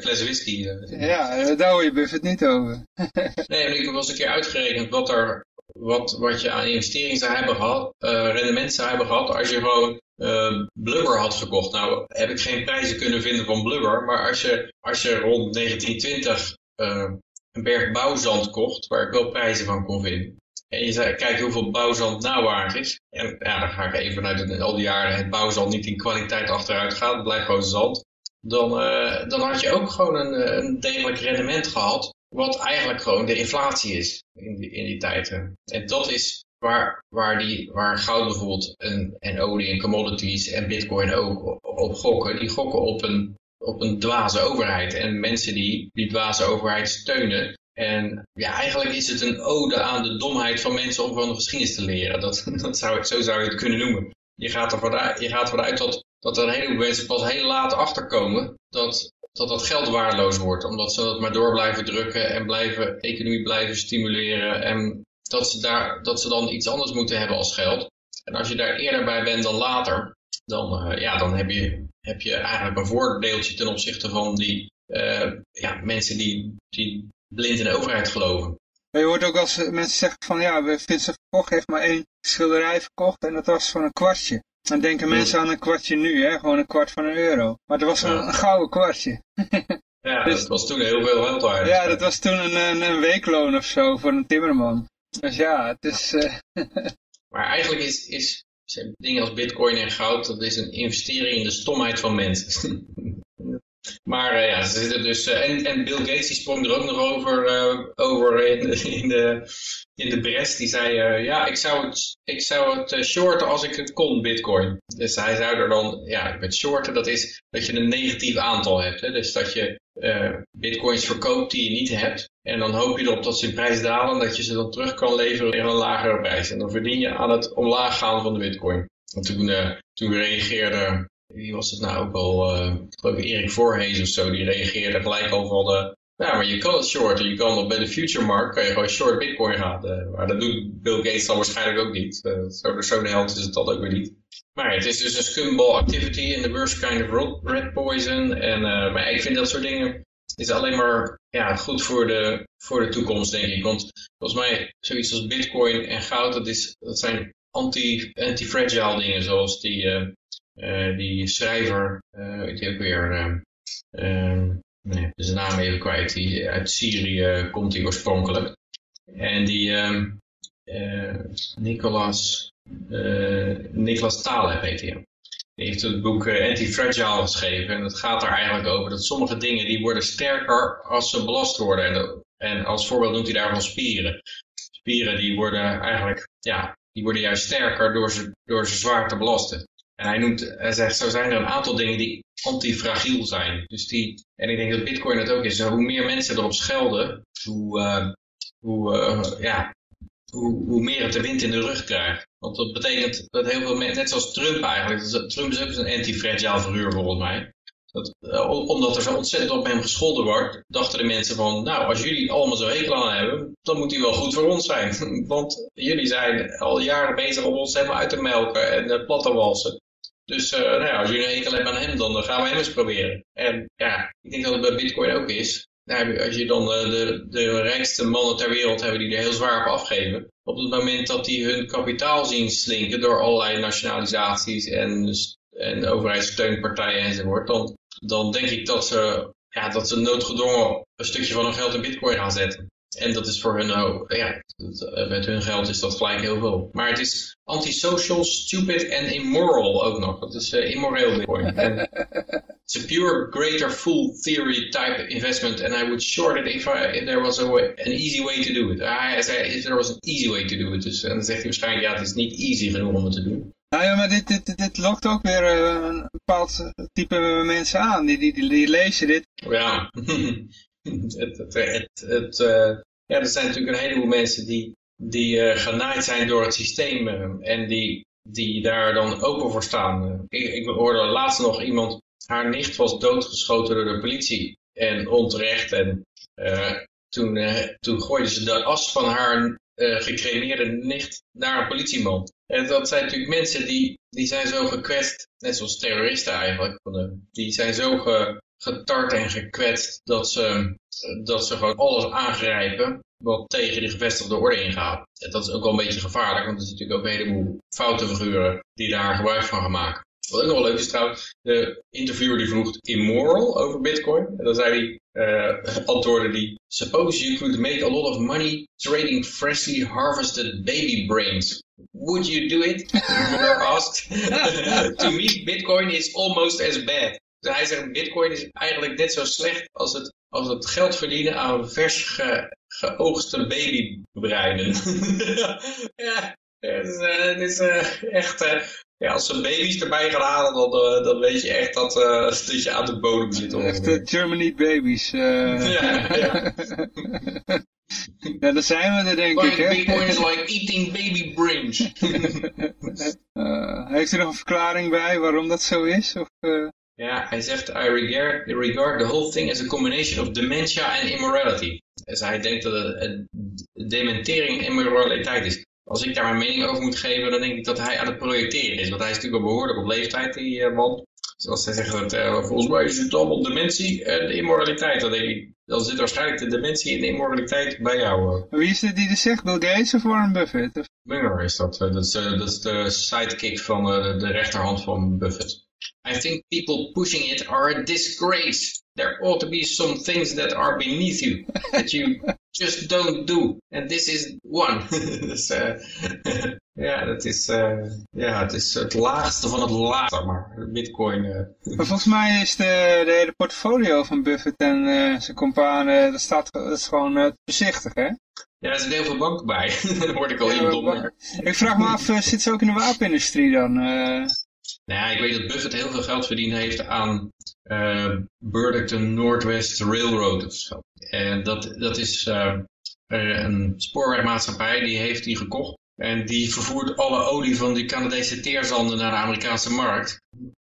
fles whisky. Uh, ja, daar hoor je Buffett niet over. [LAUGHS] nee, ik heb wel eens een keer uitgerekend wat er wat, wat je aan investering zou hebben gehad, uh, rendement zou hebben gehad als je gewoon uh, Blubber had gekocht. Nou heb ik geen prijzen kunnen vinden van Blubber, maar als je, als je rond 1920 uh, een berg bouwzand kocht, waar ik wel prijzen van kon vinden, en je zei, kijk hoeveel bouwzand nou waard is. En ja, dan ga ik even vanuit al die jaren het bouwzand niet in kwaliteit achteruit gaat. Het blijft gewoon zand. Dan, uh, dan had je ook gewoon een, een degelijk rendement gehad. Wat eigenlijk gewoon de inflatie is in die, in die tijden. En dat is waar, waar, die, waar goud bijvoorbeeld en, en olie en commodities en bitcoin ook op gokken. Die gokken op een, op een dwaze overheid. En mensen die die dwaze overheid steunen. En ja, eigenlijk is het een ode aan de domheid van mensen om van de geschiedenis te leren. Dat, [LAUGHS] dat zou, zo zou je het kunnen noemen. Je gaat ervan uit, je gaat uit dat, dat er een heleboel mensen pas heel laat achterkomen dat dat dat geld waardeloos wordt. Omdat ze dat maar door blijven drukken en blijven economie blijven stimuleren. En dat ze, daar, dat ze dan iets anders moeten hebben als geld. En als je daar eerder bij bent dan later, dan, uh, ja, dan heb, je, heb je eigenlijk een voordeeltje ten opzichte van die uh, ja, mensen die, die blind in de overheid geloven. je hoort ook als mensen zeggen van ja, Vincent Gogh heeft maar één schilderij verkocht en dat was van een kwartje. Dan denken mensen aan een kwartje nu, hè? gewoon een kwart van een euro. Maar het was een, een gouden kwartje. ja, [LAUGHS] dus, dat was toen heel veel geld waard. Ja, dat was toen een, een, een, weekloon of zo voor een timmerman. Dus ja, het is... Uh... [LAUGHS] maar eigenlijk is, is dingen als bitcoin en goud, dat is een investering in de stomheid van mensen. [LAUGHS] Maar uh, ja, ze zitten dus, uh, en, en Bill Gates die sprong er ook nog over, over in, in, de, in de bres. Die zei, ja, ik zou het, ik zou het shorten als ik het kon, bitcoin. Dus hij zou er dan, ja, met shorten, dat is dat je een negatief aantal hebt. Hè? Dus dat je bitcoins verkoopt die je niet hebt. En dan hoop je erop dat ze in prijs dalen, dat je ze dan terug kan leveren in een lagere prijs. En dan verdien je aan het omlaag gaan van de bitcoin. En toen, toen reageerde wie was het nou ook al, uh, geloof ik Erik Voorhees of zo, die reageerde gelijk overal de, ja, maar je kan het shorten, je kan op bij de future markt, kan je gewoon short bitcoin gaan. Uh, maar dat doet Bill Gates dan waarschijnlijk ook niet. Uh, zo, zo de is het dat ook weer niet. Maar het is dus een scumball activity in the worst kind of red poison. En, uh, maar ik vind dat soort dingen is alleen maar ja, goed voor de, voor de toekomst, denk ik. Want volgens mij, zoiets als bitcoin en goud, dat, is, dat zijn anti-fragile anti dingen, zoals die, uh, uh, die schrijver, uh, die ook weer, uh, nee, zijn naam even kwijt, die uit Syrië komt die oorspronkelijk. En die Nicolas, Nicolas Taleb heet hij. Die heeft het boek Anti-Fragile geschreven en het gaat er eigenlijk over dat sommige dingen die worden sterker als ze belast worden. En, en als voorbeeld noemt hij daarvan spieren. Spieren die worden eigenlijk, ja, die worden juist sterker door ze, door ze zwaar te belasten. En hij, noemt, hij zegt, zo zijn er een aantal dingen die antifragiel zijn. Dus die, en ik denk dat bitcoin het ook is. Hoe meer mensen erop schelden, hoe, uh, hoe, uh, ja, hoe, hoe meer het de wind in de rug krijgt. Want dat betekent dat heel veel mensen, net zoals Trump eigenlijk, Trump is ook een anti-fragile figuur volgens mij. Dat, uh, omdat er zo ontzettend op hem gescholden wordt, dachten de mensen van, nou, als jullie allemaal zo hekel aan hebben, dan moet hij wel goed voor ons zijn. [LAUGHS] Want jullie zijn al jaren bezig om ons helemaal uit te melken en uh, plat te walsen. Dus uh, nou als jullie een hekel hebben aan hem, dan gaan we hem eens proberen. En ja, ik denk dat het bij Bitcoin ook is. Nou, als je dan uh, de, de rijkste mannen ter wereld hebben die er heel zwaar op afgeven. Op het moment dat die hun kapitaal zien slinken door allerlei nationalisaties en, en overheidssteunpartijen enzovoort. Dan, dan denk ik dat ze, ja, dat ze noodgedwongen een stukje van hun geld in bitcoin gaan zetten. En dat is voor hun, oh, ja, met hun geld is dat gelijk heel veel. Maar het is antisocial, stupid en immoral ook nog. Dat is uh, immoreel bitcoin. [LAUGHS] it's a pure greater fool theory type investment and I would short it if, I, if there was a way, an easy way to do it. Hij zei, if there was an easy way to do it. Dus, en dan zegt hij waarschijnlijk, ja, het is niet easy genoeg om het te doen. Nou ja, maar dit, dit, dit lokt ook weer uh, een bepaald type mensen aan. Die, die, die, die lezen dit. Ja, [LAUGHS] [LAUGHS] het, het, het, uh, ja, er zijn natuurlijk een heleboel mensen die, die uh, genaaid zijn door het systeem en die, die daar dan open voor staan. Ik, ik hoorde laatst nog iemand, haar nicht was doodgeschoten door de politie en onterecht. En toen, toen gooiden ze de as van haar gecremeerde nicht naar een politieman. En dat zijn natuurlijk mensen die, die zijn zo gekwetst, net zoals terroristen eigenlijk, die zijn zo getart en gekwetst dat ze, dat ze gewoon alles aangrijpen wat tegen de gevestigde orde ingaat. En dat is ook wel een beetje gevaarlijk, want er zijn natuurlijk ook een heleboel foute figuren die daar gebruik van gaan maken. Wat ook nog wel leuk is trouwens, de interviewer die vroeg immoral over bitcoin. En dan zei hij, uh, antwoordde die, suppose you could make a lot of money trading freshly harvested baby brains. Would you do it? [LAUGHS] Asked. [LAUGHS] to me, bitcoin is almost as bad. Dus hij zegt, bitcoin is eigenlijk net zo slecht als het, als het geld verdienen aan vers ge, geoogste babybreinen. [LAUGHS] ja, het is, het is uh, echt... Uh, ja, als ze baby's erbij gaan halen, dan, dan weet je echt dat, dat je aan de bodem zit. Echt Germany babies. ja, ja. [LAUGHS] Ja, daar zijn we er denk ik. Hè? Bitcoin is like eating baby brains. uh, [LAUGHS] heeft u nog een verklaring bij waarom dat zo is? Of, uh... Ja, hij zegt, I regard, regard the whole thing as a combination of dementia and immorality. Dus hij denkt dat het, dementering immoraliteit is. Als ik daar mijn mening over moet geven, dan denk ik dat hij aan het projecteren is. Want hij is natuurlijk al behoorlijk op leeftijd, die uh, man. Zoals hij zegt, dat, uh, volgens mij is het allemaal dementie en de immoraliteit. Dan denk ik, dan zit waarschijnlijk de dementie en de immoraliteit bij jou. Wie is het die dit zegt? Bill Gates of Warren Buffett? Munger is dat. Dat is, dat is de sidekick van de rechterhand van Buffett. I think people pushing it are a disgrace. There ought to be some things that are beneath you that you [LAUGHS] just don't do. And this is one. [LAUGHS] dus, uh, [LAUGHS] ja, dat is, uh, ja, het is het laagste van het laagste, maar bitcoin. Uh. Maar volgens mij is de, de hele portfolio van Buffett en zijn companen, dat, staat, dat is gewoon bezichtig, hè? Ja, er zit heel veel banken bij. Daar word ik al heel dom. Ik vraag me af, zit ze ook in de wapenindustrie dan? Nou ja, ik weet dat Buffett heel veel geld verdiend heeft aan uh, Burlington Northwest Railroad of zo. En dat, dat is uh, een spoorwegmaatschappij, die heeft die gekocht. En die vervoert alle olie van die Canadese teerzanden naar de Amerikaanse markt.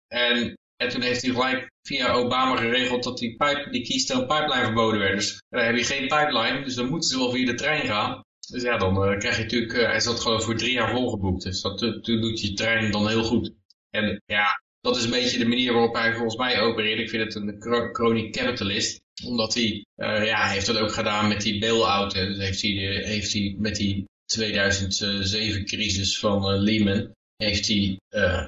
En, en toen heeft hij gelijk via Obama geregeld dat die, pipe, die Keystone Pipeline verboden werd. Dus dan heb je geen pipeline, dus dan moeten ze wel via de trein gaan. Dus ja, dan uh, krijg je natuurlijk, hij zat gewoon voor drie jaar volgeboekt. Dus dat, doet je trein dan heel goed. En ja, dat is een beetje de manier waarop hij volgens mij opereert. Ik vind het een chronic capitalist. Omdat hij, uh, ja, heeft dat ook gedaan met die bail-out. Heeft hij, heeft hij met die 2007 crisis van uh, Lehman. Heeft hij,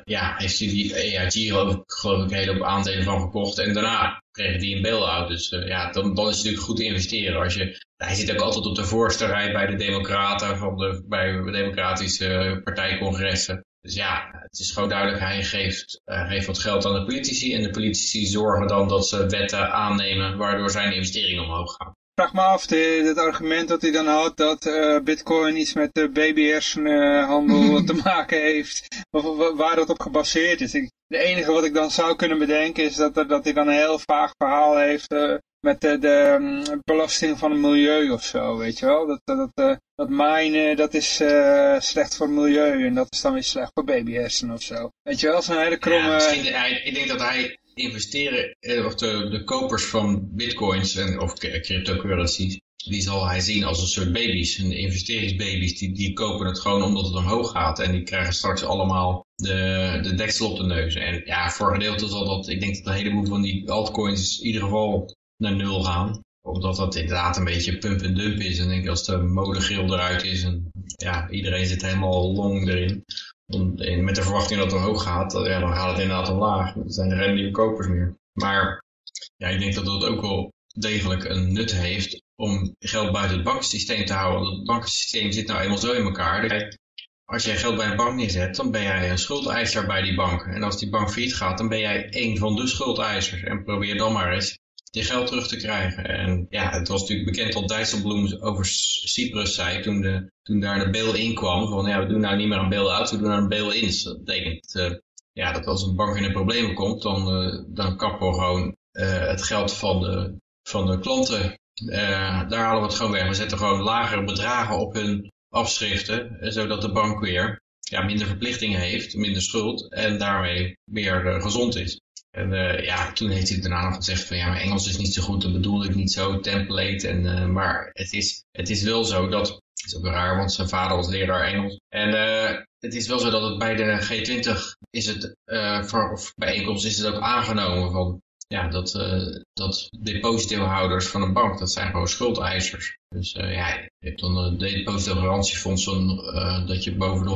ja, heeft hij die EIG geloof ik, een aandelen van gekocht. En daarna kreeg hij een bail-out. Dus ja, dan, dan is het natuurlijk goed te investeren. Als je, hij zit ook altijd op de voorste rij bij de democraten, van de, bij de democratische partijcongressen. Dus ja, het is gewoon duidelijk, hij geeft, uh, geeft wat geld aan de politici en de politici zorgen dan dat ze wetten aannemen waardoor zijn investeringen omhoog gaan. Ik vraag me af, het argument dat hij dan had dat uh, bitcoin iets met de babyhersenhandel [LAUGHS] te maken heeft, of waar dat op gebaseerd is. Ik, de enige wat ik dan zou kunnen bedenken is dat, dat hij dan een heel vaag verhaal heeft uh, met de, de um, belasting van het milieu of zo, weet je wel. Dat, dat, dat, dat minen, dat is uh, slecht voor het milieu en dat is dan weer slecht voor babyhersen of zo. Weet je wel, zo'n hele kromme... Ja, misschien, hij, ik denk dat hij investeren, of de, de kopers van bitcoins en, of cryptocurrencies, die zal hij zien als een soort baby's, een investeringsbaby's, die, die kopen het gewoon omdat het omhoog gaat en die krijgen straks allemaal de, de deksel op de neus. En ja, voor gedeelte zal dat, ik denk dat een heleboel van die altcoins in ieder geval naar nul gaan. Omdat dat inderdaad een beetje pump en dump is. En denk als de modegril eruit is en ja, iedereen zit helemaal long erin. Met de verwachting dat het omhoog gaat, ja, dan gaat het inderdaad omlaag. Dan zijn er geen nieuwe kopers meer. Maar ja, ik denk dat dat ook wel degelijk een nut heeft om geld buiten het bankensysteem te houden. Want het bankensysteem zit nou eenmaal zo in elkaar. Als jij geld bij een bank neerzet, dan ben jij een schuldeiser bij die bank. En als die bank failliet gaat, dan ben jij één van de schuldeisers. En probeer dan maar eens je geld terug te krijgen. En ja, het was natuurlijk bekend dat Dijsselbloem over Cyprus zei toen, de, toen daar de bail-in kwam. Van ja, we doen nou niet meer een bail-out, we doen nou een bail-in. Dat betekent uh, ja, dat als een bank in de problemen komt, dan, uh, dan kappen we gewoon uh, het geld van de, van de klanten. daar halen we het gewoon weg. We zetten gewoon lagere bedragen op hun afschriften, zodat de bank weer ja, minder verplichtingen heeft, minder schuld en daarmee weer gezond is. En uh, ja, toen heeft hij daarna nog gezegd van ja, mijn Engels is niet zo goed, dat bedoelde ik niet zo, template. En, uh, maar het is, het is wel zo dat, het is ook raar, want zijn vader was leraar Engels. En uh, het is wel zo dat het bij de G20 is het, voor, of bijeenkomst is het ook aangenomen van ja, dat, dat depositohouders van een bank, dat zijn gewoon schuldeisers. Dus ja, je hebt dan een depositogarantiefonds dat je boven de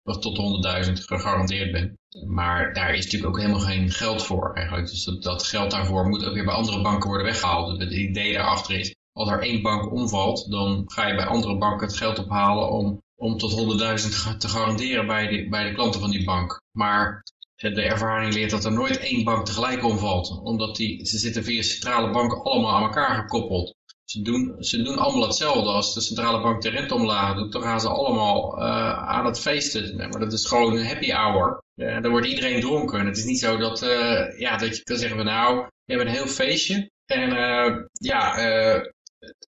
100.000 of tot 100.000 gegarandeerd bent. Maar daar is natuurlijk ook helemaal geen geld voor eigenlijk. Dus dat, geld daarvoor moet ook weer bij andere banken worden weggehaald. Het idee daarachter is, als er één bank omvalt, dan ga je bij andere banken het geld ophalen om, om tot 100.000 te garanderen bij de, bij de klanten van die bank. Maar de ervaring leert dat er nooit één bank tegelijk omvalt. Omdat die, ze zitten via centrale banken allemaal aan elkaar gekoppeld ze doen, ze doen allemaal hetzelfde. Als de centrale bank de rente omlaag doet, dan gaan ze allemaal uh, aan het feesten. maar dat is gewoon een happy hour. Uh, dan wordt iedereen dronken. het is niet zo dat, uh, ja, dat je kan zeggen van nou, we hebben een heel feestje. En ja,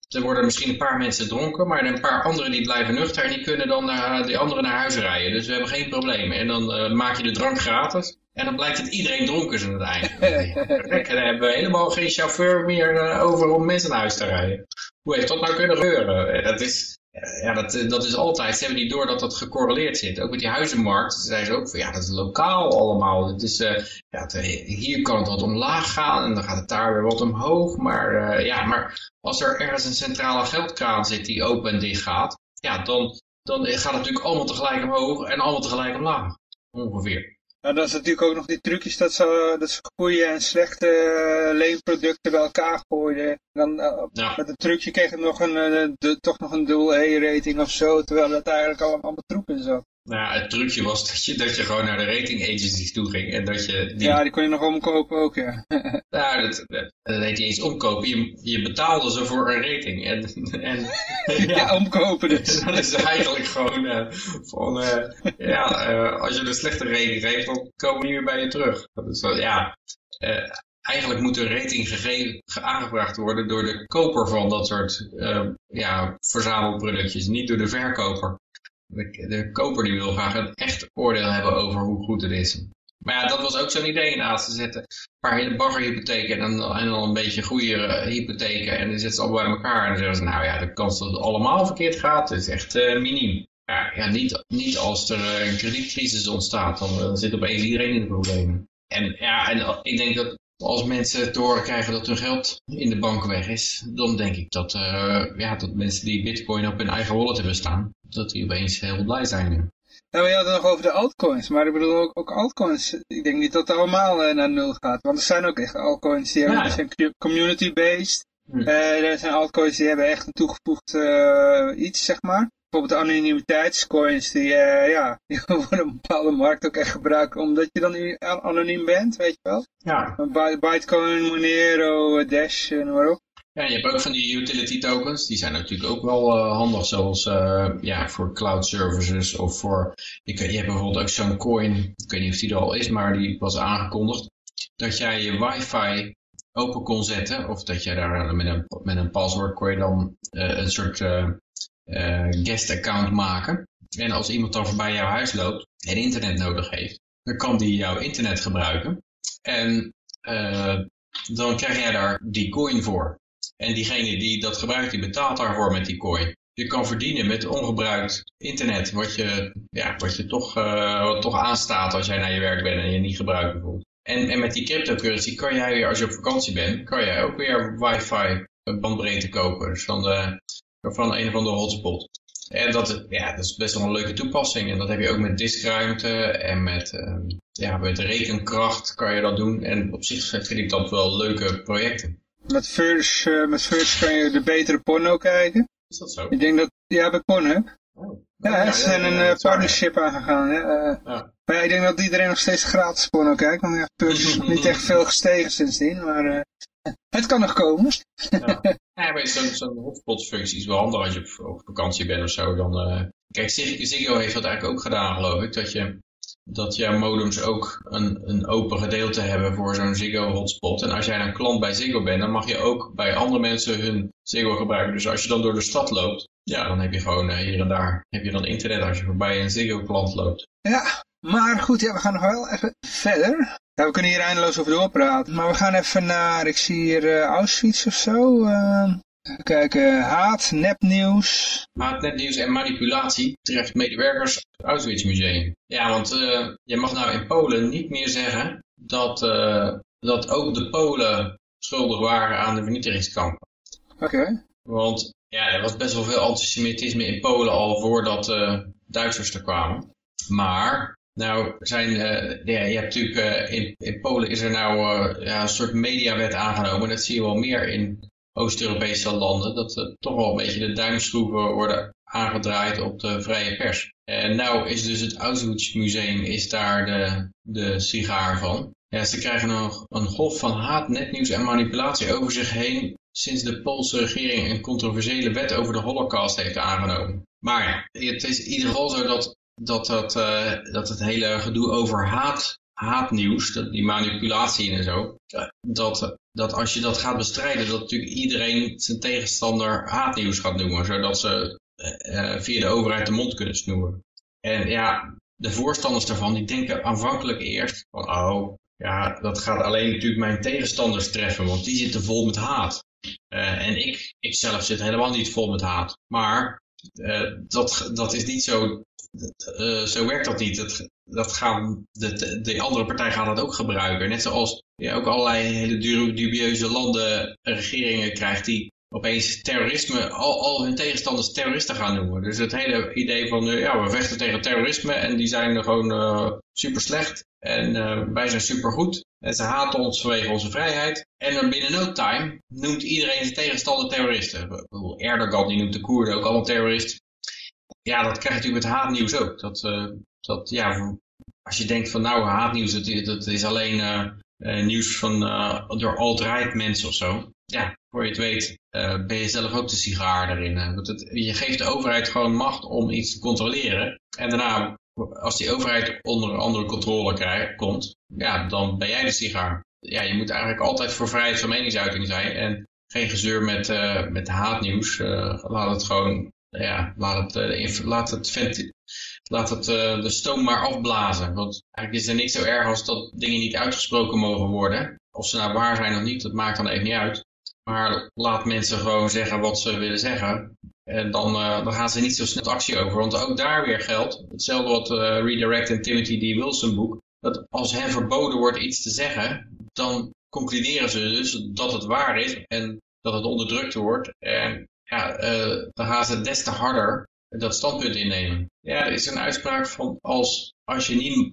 er worden misschien een paar mensen dronken, maar een paar anderen die blijven nuchter en die kunnen dan naar, die anderen naar huis rijden. Dus we hebben geen probleem. En dan maak je de drank gratis. En dan blijkt dat iedereen dronken is aan het [LAUGHS] en dan hebben we helemaal geen chauffeur meer uh, over om mensen naar huis te rijden. Hoe heeft dat nou kunnen gebeuren? Dat is, ja, dat, dat is altijd. Ze hebben niet door dat dat gecorreleerd zit. Ook met die huizenmarkt zeiden ze ook van ja, dat is lokaal allemaal. Het is, uh, ja, het, hier kan het wat omlaag gaan en dan gaat het daar weer wat omhoog. Maar, uh, ja, maar als er ergens een centrale geldkraan zit die open en dicht gaat, ja, dan, dan gaat het natuurlijk allemaal tegelijk omhoog en allemaal tegelijk omlaag. Ongeveer. Nou, dat is natuurlijk ook nog die trucjes dat ze, dat ze goede en slechte uh, leenproducten bij elkaar gooien. Dan, uh, Met een trucje kreeg het nog een, uh, de, toch nog een dual A-rating of zo, terwijl dat eigenlijk allemaal, allemaal troep in zat. Nou ja, het trucje was dat je, dat je gewoon naar de rating agencies toe ging. En dat je die... Ja, die kon je nog omkopen ook, ja. [LAUGHS] nou, dat, dat, heet niet eens omkopen. Je, je betaalde ze voor een rating. En, en, ja, [LAUGHS] ja, omkopen dus. [LAUGHS] dat is eigenlijk gewoon uh, van, uh, ja, uh, als je een slechte rating geeft, dan komen die weer bij je terug. Dat is wel, ja, eigenlijk moet een rating gegeven, aangebracht worden door de koper van dat soort ja, verzamelproductjes, niet door de verkoper. De, de, koper die wil graag een echt oordeel hebben over hoe goed het is. Maar ja, dat was ook zo'n idee inderdaad. Ze zetten een paar baggerhypotheken en dan, en dan een beetje goede eh, hypotheken. En dan zetten ze allemaal bij elkaar. En dan zeggen ze, nou ja, de kans dat het allemaal verkeerd gaat is echt uh, miniem. Ja, ja niet, niet als er uh, een kredietcrisis ontstaat. Dan, dan zit opeens iedereen in de problemen. En ja, en ik denk dat als mensen te horen krijgen dat hun geld in de bank weg is, dan denk ik dat, uh, ja, dat mensen die bitcoin op hun eigen wallet hebben staan, dat die opeens heel blij zijn. Nou, we hadden het nog over de altcoins, maar ik bedoel ook, ook altcoins. Ik denk niet dat het allemaal uh, naar nul gaat, want er zijn ook echt altcoins die, hebben, zijn community-based. Hm. Uh, er zijn altcoins die hebben echt een toegevoegd iets, zeg maar bijvoorbeeld anonimiteitscoins, die, uh, ja, [LAUGHS] die worden op een bepaalde markt ook echt gebruikt, omdat je dan anoniem bent, weet je wel? Ja. Bitcoin, Monero, eh, Dash, noem maar op. Ja, je hebt ook van die utility tokens, die zijn natuurlijk ook wel uh, handig, zoals uh, ja, voor cloud services of voor, je, je hebt bijvoorbeeld ook zo'n coin, ik weet niet of die er al is, maar die was aangekondigd, dat jij je wifi open kon zetten, of dat jij daar met een, met een paswoord kon je dan uh, een soort uh, guest account maken. En als iemand dan voorbij jouw huis loopt en internet nodig heeft, dan kan die jouw internet gebruiken. En uh, dan krijg jij daar die coin voor. En diegene die dat gebruikt, die betaalt daarvoor met die coin. Je kan verdienen met ongebruikt internet, wat je, ja, wat je toch, uh, wat toch aanstaat als jij naar je werk bent en je niet gebruikt bijvoorbeeld. En, en met die cryptocurrency kan jij weer, als je op vakantie bent, kan jij ook weer wifi bandbreedte kopen. Dus dan van een of andere hotspot. En dat, ja, dat is best wel een leuke toepassing. En dat heb je ook met diskruimte en met, uh, ja, met rekenkracht kan je dat doen. En op zich vind ik dat wel leuke projecten. Met Verge, uh, met Verge kan je de betere porno kijken. Is dat zo? Ik denk dat, ja, bij Pornhub. Oh. Ja, ja, ze zijn een eh, waar, partnership aangegaan. Eh, Ja. Maar ja, ik denk dat iedereen nog steeds gratis porno kijkt. Want ja, Verge is niet echt veel gestegen sindsdien. Maar eh, het kan nog komen. Ja, ja maar zo'n zo'n hotspot-functie is wel handig als je op, op vakantie bent of zo. Dan, eh, Kijk, Zig- Ziggo heeft dat eigenlijk ook gedaan, geloof ik. Dat, je, dat jouw modems ook een, een open gedeelte hebben voor zo'n Ziggo-hotspot. En als jij een klant bij Ziggo bent, dan mag je ook bij andere mensen hun Ziggo gebruiken. Dus als je dan door de stad loopt, ja, dan heb je gewoon eh, hier en daar heb je dan internet als je voorbij een Ziggo-klant loopt. Ja, maar goed, ja, we gaan nog wel even verder. Ja, we kunnen hier eindeloos over doorpraten. Maar we gaan even naar, ik zie hier eh, Auschwitz of zo. eh, even kijken, haat, nepnieuws. Haat, netnieuws en manipulatie treft medewerkers Auschwitz Museum. Ja, want eh, je mag nou in Polen niet meer zeggen dat, eh, dat ook de Polen schuldig waren aan de vernietigingskampen. Oké. Want ja, er was best wel veel antisemitisme in Polen al voordat de Duitsers er kwamen. Maar, nou zijn, eh, ja, je hebt natuurlijk, eh, in, Polen is er nou eh, ja, een soort mediawet aangenomen. Dat zie je wel meer in Oost-Europese landen. Dat er toch wel een beetje de duimschroeven worden aangedraaid op de vrije pers. En nou is dus het Auschwitz Museum is daar de, de sigaar van. Ja, ze krijgen nog een golf van haat, netnieuws en manipulatie over zich heen sinds de Poolse regering een controversiële wet over de holocaust heeft aangenomen. Maar het is in ieder geval zo dat, dat, dat, eh, dat het hele gedoe over haat, haatnieuws, dat, die manipulatie en zo, dat, dat als je dat gaat bestrijden, dat natuurlijk iedereen zijn tegenstander haatnieuws gaat noemen, zodat ze eh, eh, via de overheid de mond kunnen snoeren. En ja, de voorstanders daarvan, die denken aanvankelijk eerst van, oh, ja, dat gaat alleen natuurlijk mijn tegenstanders treffen, want die zitten vol met haat. En ik, ik zelf zit helemaal niet vol met haat. Maar dat, dat is niet zo, eh, zo werkt dat niet. Dat, dat gaan, de, de, de andere partij gaat dat ook gebruiken. Net zoals je ook allerlei hele du- dubieuze landen, regeringen krijgt die opeens terrorisme, al, al hun tegenstanders terroristen gaan noemen. Dus het hele idee van, eh, ja, we vechten tegen terrorisme en die zijn gewoon eh, super slecht. En eh, wij zijn super goed. En ze haten ons vanwege onze vrijheid. En dan binnen no time noemt iedereen zijn tegenstander terroristen. Bedoel, Erdogan die noemt de Koerden ook allemaal terroristen. Ja, dat krijg je natuurlijk met haatnieuws ook. Dat, eh, dat, ja, als je denkt van nou, haatnieuws, dat, is- alleen eh, nieuws van, door alt-right mensen of zo. Ja, voor je het weet ben je zelf ook de sigaar eh. want het, je geeft de overheid gewoon macht om iets te controleren. En daarna, als die overheid onder andere controle komt, ja, dan ben jij de sigaar. Ja, je moet eigenlijk altijd voor vrijheid van meningsuiting zijn. En geen gezeur met, eh, met haatnieuws. Eh, laat het gewoon, ja, laat het, eh, laat het, laat het de stoom maar afblazen. Want eigenlijk is er niks zo erg als dat dingen niet uitgesproken mogen worden. Of ze nou waar zijn of niet, dat maakt dan even niet uit. Maar laat mensen gewoon zeggen wat ze willen zeggen. En dan, eh, dan gaan ze niet zo snel actie over. Want ook daar weer geldt, hetzelfde wat eh, Redirect en Timothy D. Wilson boek. Dat als hen verboden wordt iets te zeggen, dan concluderen ze dus dat het waar is en dat het onderdrukt wordt. En ja, eh, dan gaan ze des te harder dat standpunt innemen. Ja, er is een uitspraak van als, als je niet,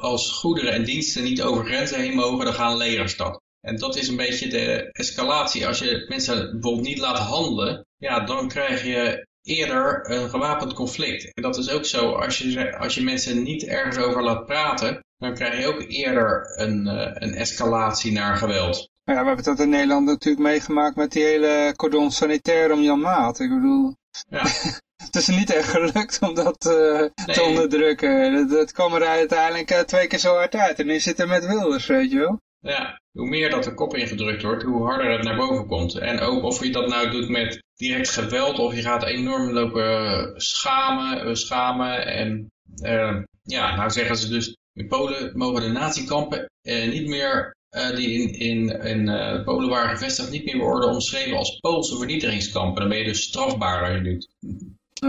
als goederen en diensten niet over grenzen heen mogen, dan gaan legers dat. En dat is een beetje de escalatie. Als je mensen bijvoorbeeld niet laat handelen, ja, dan krijg je eerder een gewapend conflict. En dat is ook zo, als je, als je mensen niet ergens over laat praten, dan krijg je ook eerder een, eh, een escalatie naar geweld. Ja, we hebben dat in Nederland natuurlijk meegemaakt met die hele cordon sanitair om Jan Maat. Ik bedoel, Ja. [LAUGHS] het is niet echt gelukt om dat eh, te onderdrukken. Dat, dat kwam er uiteindelijk eh, twee keer zo hard uit. En nu zit er met Wilders, weet je wel. Ja, hoe meer dat de kop ingedrukt wordt, hoe harder het naar boven komt. En ook of je dat nou doet met direct geweld, of je gaat enorm lopen schamen, eh, schamen. En eh, ja, nou zeggen ze dus, in Polen mogen de natiekampen eh, niet meer, die in, in, in Polen waren gevestigd, niet meer worden omschreven als Poolse vernietigingskampen. Dan ben je dus strafbaar als je doet.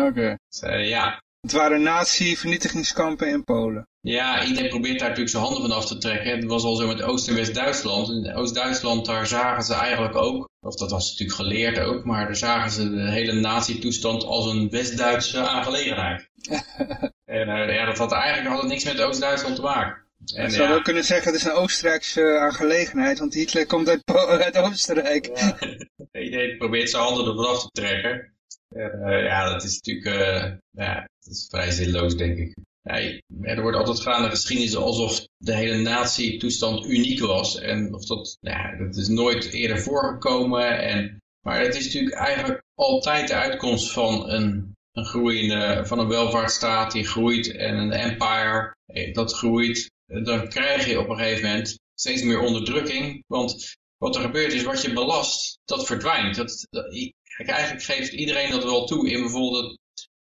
Oké. Dus, ja, Het waren nazi-vernietigingskampen in Polen. Ja, iedereen probeert daar natuurlijk zijn handen van af te trekken. Het was al zo met Oost- en West-Duitsland. In Oost-Duitsland, daar zagen ze eigenlijk ook, of dat was natuurlijk geleerd ook, maar daar zagen ze de hele nazi-toestand als een West-Duitse aangelegenheid. [LAUGHS] en eh, ja, dat had eigenlijk altijd niks met Oost-Duitsland te maken. En, je zou ja. wel kunnen zeggen, het is een Oostenrijkse aangelegenheid, want Hitler komt uit, [LAUGHS] uit Oostenrijk. Ja. Iedereen probeert zijn handen ervan af te trekken. Uh, ja, dat is natuurlijk uh, ja, dat is vrij zinloos, denk ik. Ja, er wordt altijd gedaan in de geschiedenis alsof de hele nazi-toestand uniek was. En of dat, ja, dat is nooit eerder voorgekomen. En, maar het is natuurlijk eigenlijk altijd de uitkomst van een, een groeiende, van een welvaartsstaat die groeit en een empire eh, dat groeit. Dan krijg je op een gegeven moment steeds meer onderdrukking. Want wat er gebeurt is, wat je belast, dat verdwijnt. Dat, dat eigenlijk geeft iedereen dat wel toe in bijvoorbeeld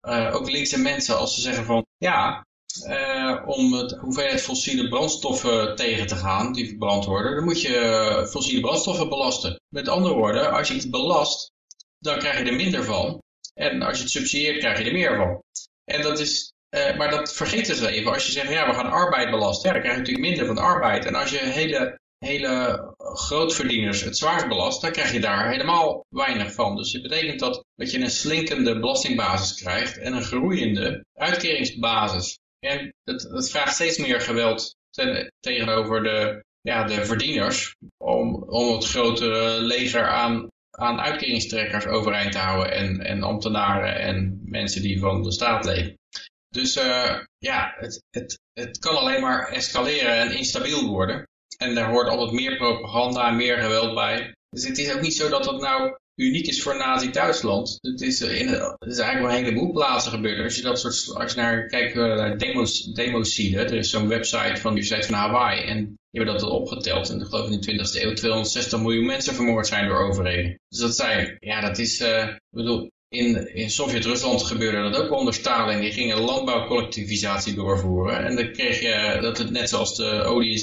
uh, ook linkse mensen als ze zeggen van ja, uh, om het hoeveelheid fossiele brandstoffen tegen te gaan die verbrand worden, dan moet je fossiele brandstoffen belasten. Met andere woorden, als je iets belast, dan krijg je er minder van. En als je het subsidieert, krijg je er meer van. En dat is, uh, maar dat vergeten ze even. Als je zegt, ja, we gaan arbeid belasten, ja, dan krijg je natuurlijk minder van arbeid. En als je hele hele grootverdieners het zwaarst belast, dan krijg je daar helemaal weinig van. Dus het betekent dat, dat je een slinkende belastingbasis krijgt en een groeiende uitkeringsbasis. En het vraagt steeds meer geweld tegenover de, ja, de verdieners om, om het grotere leger aan, aan uitkeringstrekkers overeind te houden en, en ambtenaren en mensen die van de staat leven. Dus uh, ja, het, het, het kan alleen maar escaleren en instabiel worden. En daar hoort altijd meer propaganda meer geweld bij. Dus het is ook niet zo dat dat nou uniek is voor Nazi-Duitsland. Het is, in, het is eigenlijk wel een heleboel plaatsen gebeurd. Als je, dat soort, als je naar kijkt eh, naar demos, democide, er is zo'n website van de Universiteit van Hawaii. En die hebben dat opgeteld. En ik geloof in de 20e eeuw 260 miljoen mensen vermoord zijn door overheden. Dus dat zijn, ja dat is, uh, ik bedoel, in, in Sovjet-Rusland gebeurde dat ook onder Stalin. Die gingen landbouwcollectivisatie doorvoeren. En dan kreeg je dat het net zoals de olie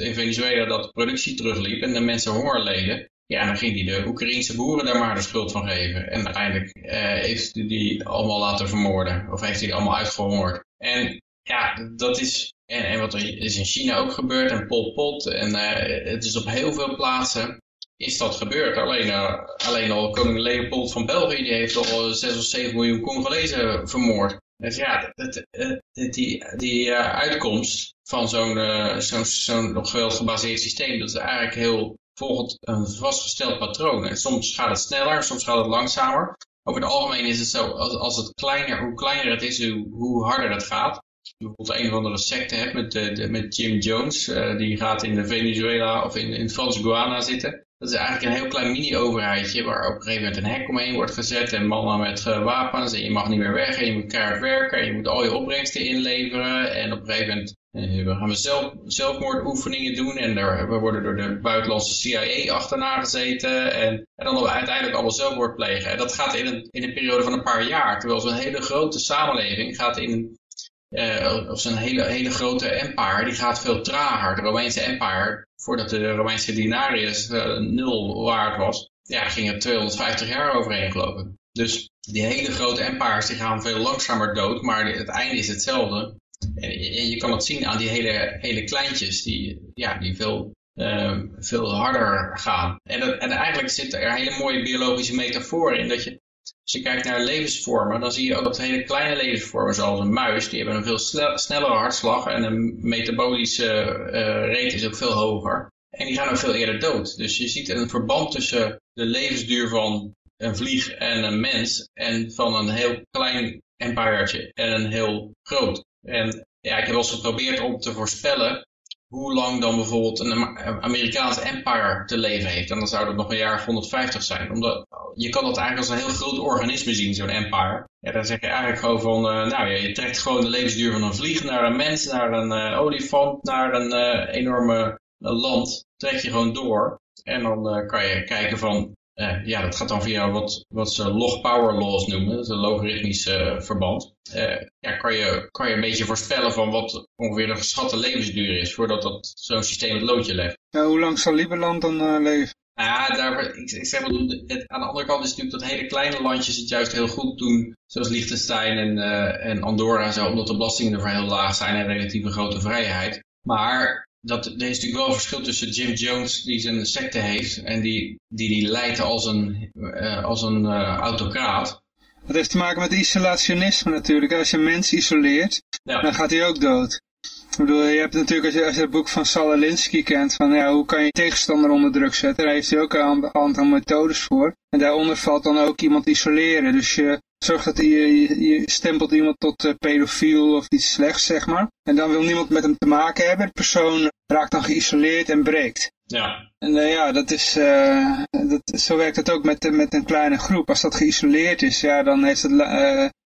in Venezuela dat de productie terugliep en de mensen honger leden. Ja, dan ging hij de Oekraïense boeren daar maar de schuld van geven. En uiteindelijk eh, heeft hij die allemaal laten vermoorden. Of heeft hij die allemaal uitgehongerd. En ja, dat is... En, wat er is in China ook gebeurd. En Pol Pot. En uh, het is op heel veel plaatsen is dat gebeurd. Alleen, uh, alleen al koning Leopold van België die heeft al 6 of 7 miljoen Congolezen vermoord. Dus ja, dat, die, die uitkomst van zo'n zo'n zo'n geweld gebaseerd systeem, dat is eigenlijk heel volgt een vastgesteld patroon. En soms gaat het sneller, soms gaat het langzamer. Over het algemeen is het zo, als, als het kleiner, hoe kleiner het is, hoe, harder het gaat. Als je bijvoorbeeld een of andere secte hebt met, de, met Jim Jones, uh, die gaat in de Venezuela of in, in Frans Guana zitten. Dat is eigenlijk een heel klein mini-overheidje waar op een gegeven moment een hek omheen wordt gezet en mannen met wapens en je mag niet meer weg en je moet keihard werken en je moet al je opbrengsten inleveren en op een gegeven moment eh, we gaan zelf, zelfmoordoefeningen doen en we worden door de buitenlandse CIA achterna gezeten en, en dan uiteindelijk allemaal zelfmoord plegen. En dat gaat in een, in een periode van een paar jaar, terwijl zo'n hele grote samenleving gaat in uh, of zo'n hele, hele grote empire, die gaat veel trager. De Romeinse empire, voordat de Romeinse denarius uh, nul waard was, ja, ging er 250 jaar overheen geloof ik. Dus die hele grote empires die gaan veel langzamer dood, maar het einde is hetzelfde. En je kan het zien aan die hele, hele kleintjes die, ja, die veel, uh, veel harder gaan. En, dat, en eigenlijk zit er een hele mooie biologische metafoor in. Dat je, als je kijkt naar levensvormen, dan zie je ook dat hele kleine levensvormen, zoals een muis, die hebben een veel snellere hartslag en een metabolische uh, rate is ook veel hoger. En die gaan ook veel eerder dood. Dus je ziet een verband tussen de levensduur van een vlieg en een mens en van een heel klein empiretje en een heel groot. En ja, ik heb wel eens geprobeerd om te voorspellen hoe lang dan bijvoorbeeld een Amerikaans empire te leven heeft. En dan zou dat nog een jaar 150 zijn. Omdat je kan dat eigenlijk als een heel groot organisme zien, zo'n empire. Ja, dan zeg je eigenlijk gewoon van, uh, nou ja, je trekt gewoon de levensduur van een vlieg naar een mens, naar een uh, olifant, naar een uh, enorme land. Trek je gewoon door. En dan kan je kijken van, uh, ja, dat gaat dan via wat, wat ze log power laws noemen, dat is een logaritmisch uh, verband. Uh, ja, kan je, kan je een beetje voorspellen van wat ongeveer de geschatte levensduur is voordat dat zo'n systeem het loodje legt. Ja, hoe lang zal Liberland dan leven? Ja, daar, ik, ik zeg maar, het, aan de andere kant is natuurlijk dat hele kleine landjes het juist heel goed doen, zoals Liechtenstein en, en Andorra zo, omdat de belastingen er heel laag zijn en relatieve grote vrijheid. Maar dat, er is natuurlijk wel een verschil tussen Jim Jones, die zijn secte heeft, en die die, die leidt als een, uh, als een uh, autocraat. Dat heeft te maken met isolationisme natuurlijk. Als je een mens isoleert, ja. dan gaat hij ook dood. Ik bedoel, je hebt natuurlijk, als je, als je het boek van Saul Alinsky kent, van ja, hoe kan je tegenstander onder druk zetten, daar heeft hij ook een aantal methodes voor. En daaronder valt dan ook iemand isoleren. Dus je zorgt dat je, je, je stempelt iemand tot uh, pedofiel of iets slechts, zeg maar. En dan wil niemand met hem te maken hebben. De persoon raakt dan geïsoleerd en breekt. Ja. En uh, ja, dat is, uh, dat, zo werkt het ook met, met een kleine groep. Als dat geïsoleerd is, ja, dan heeft het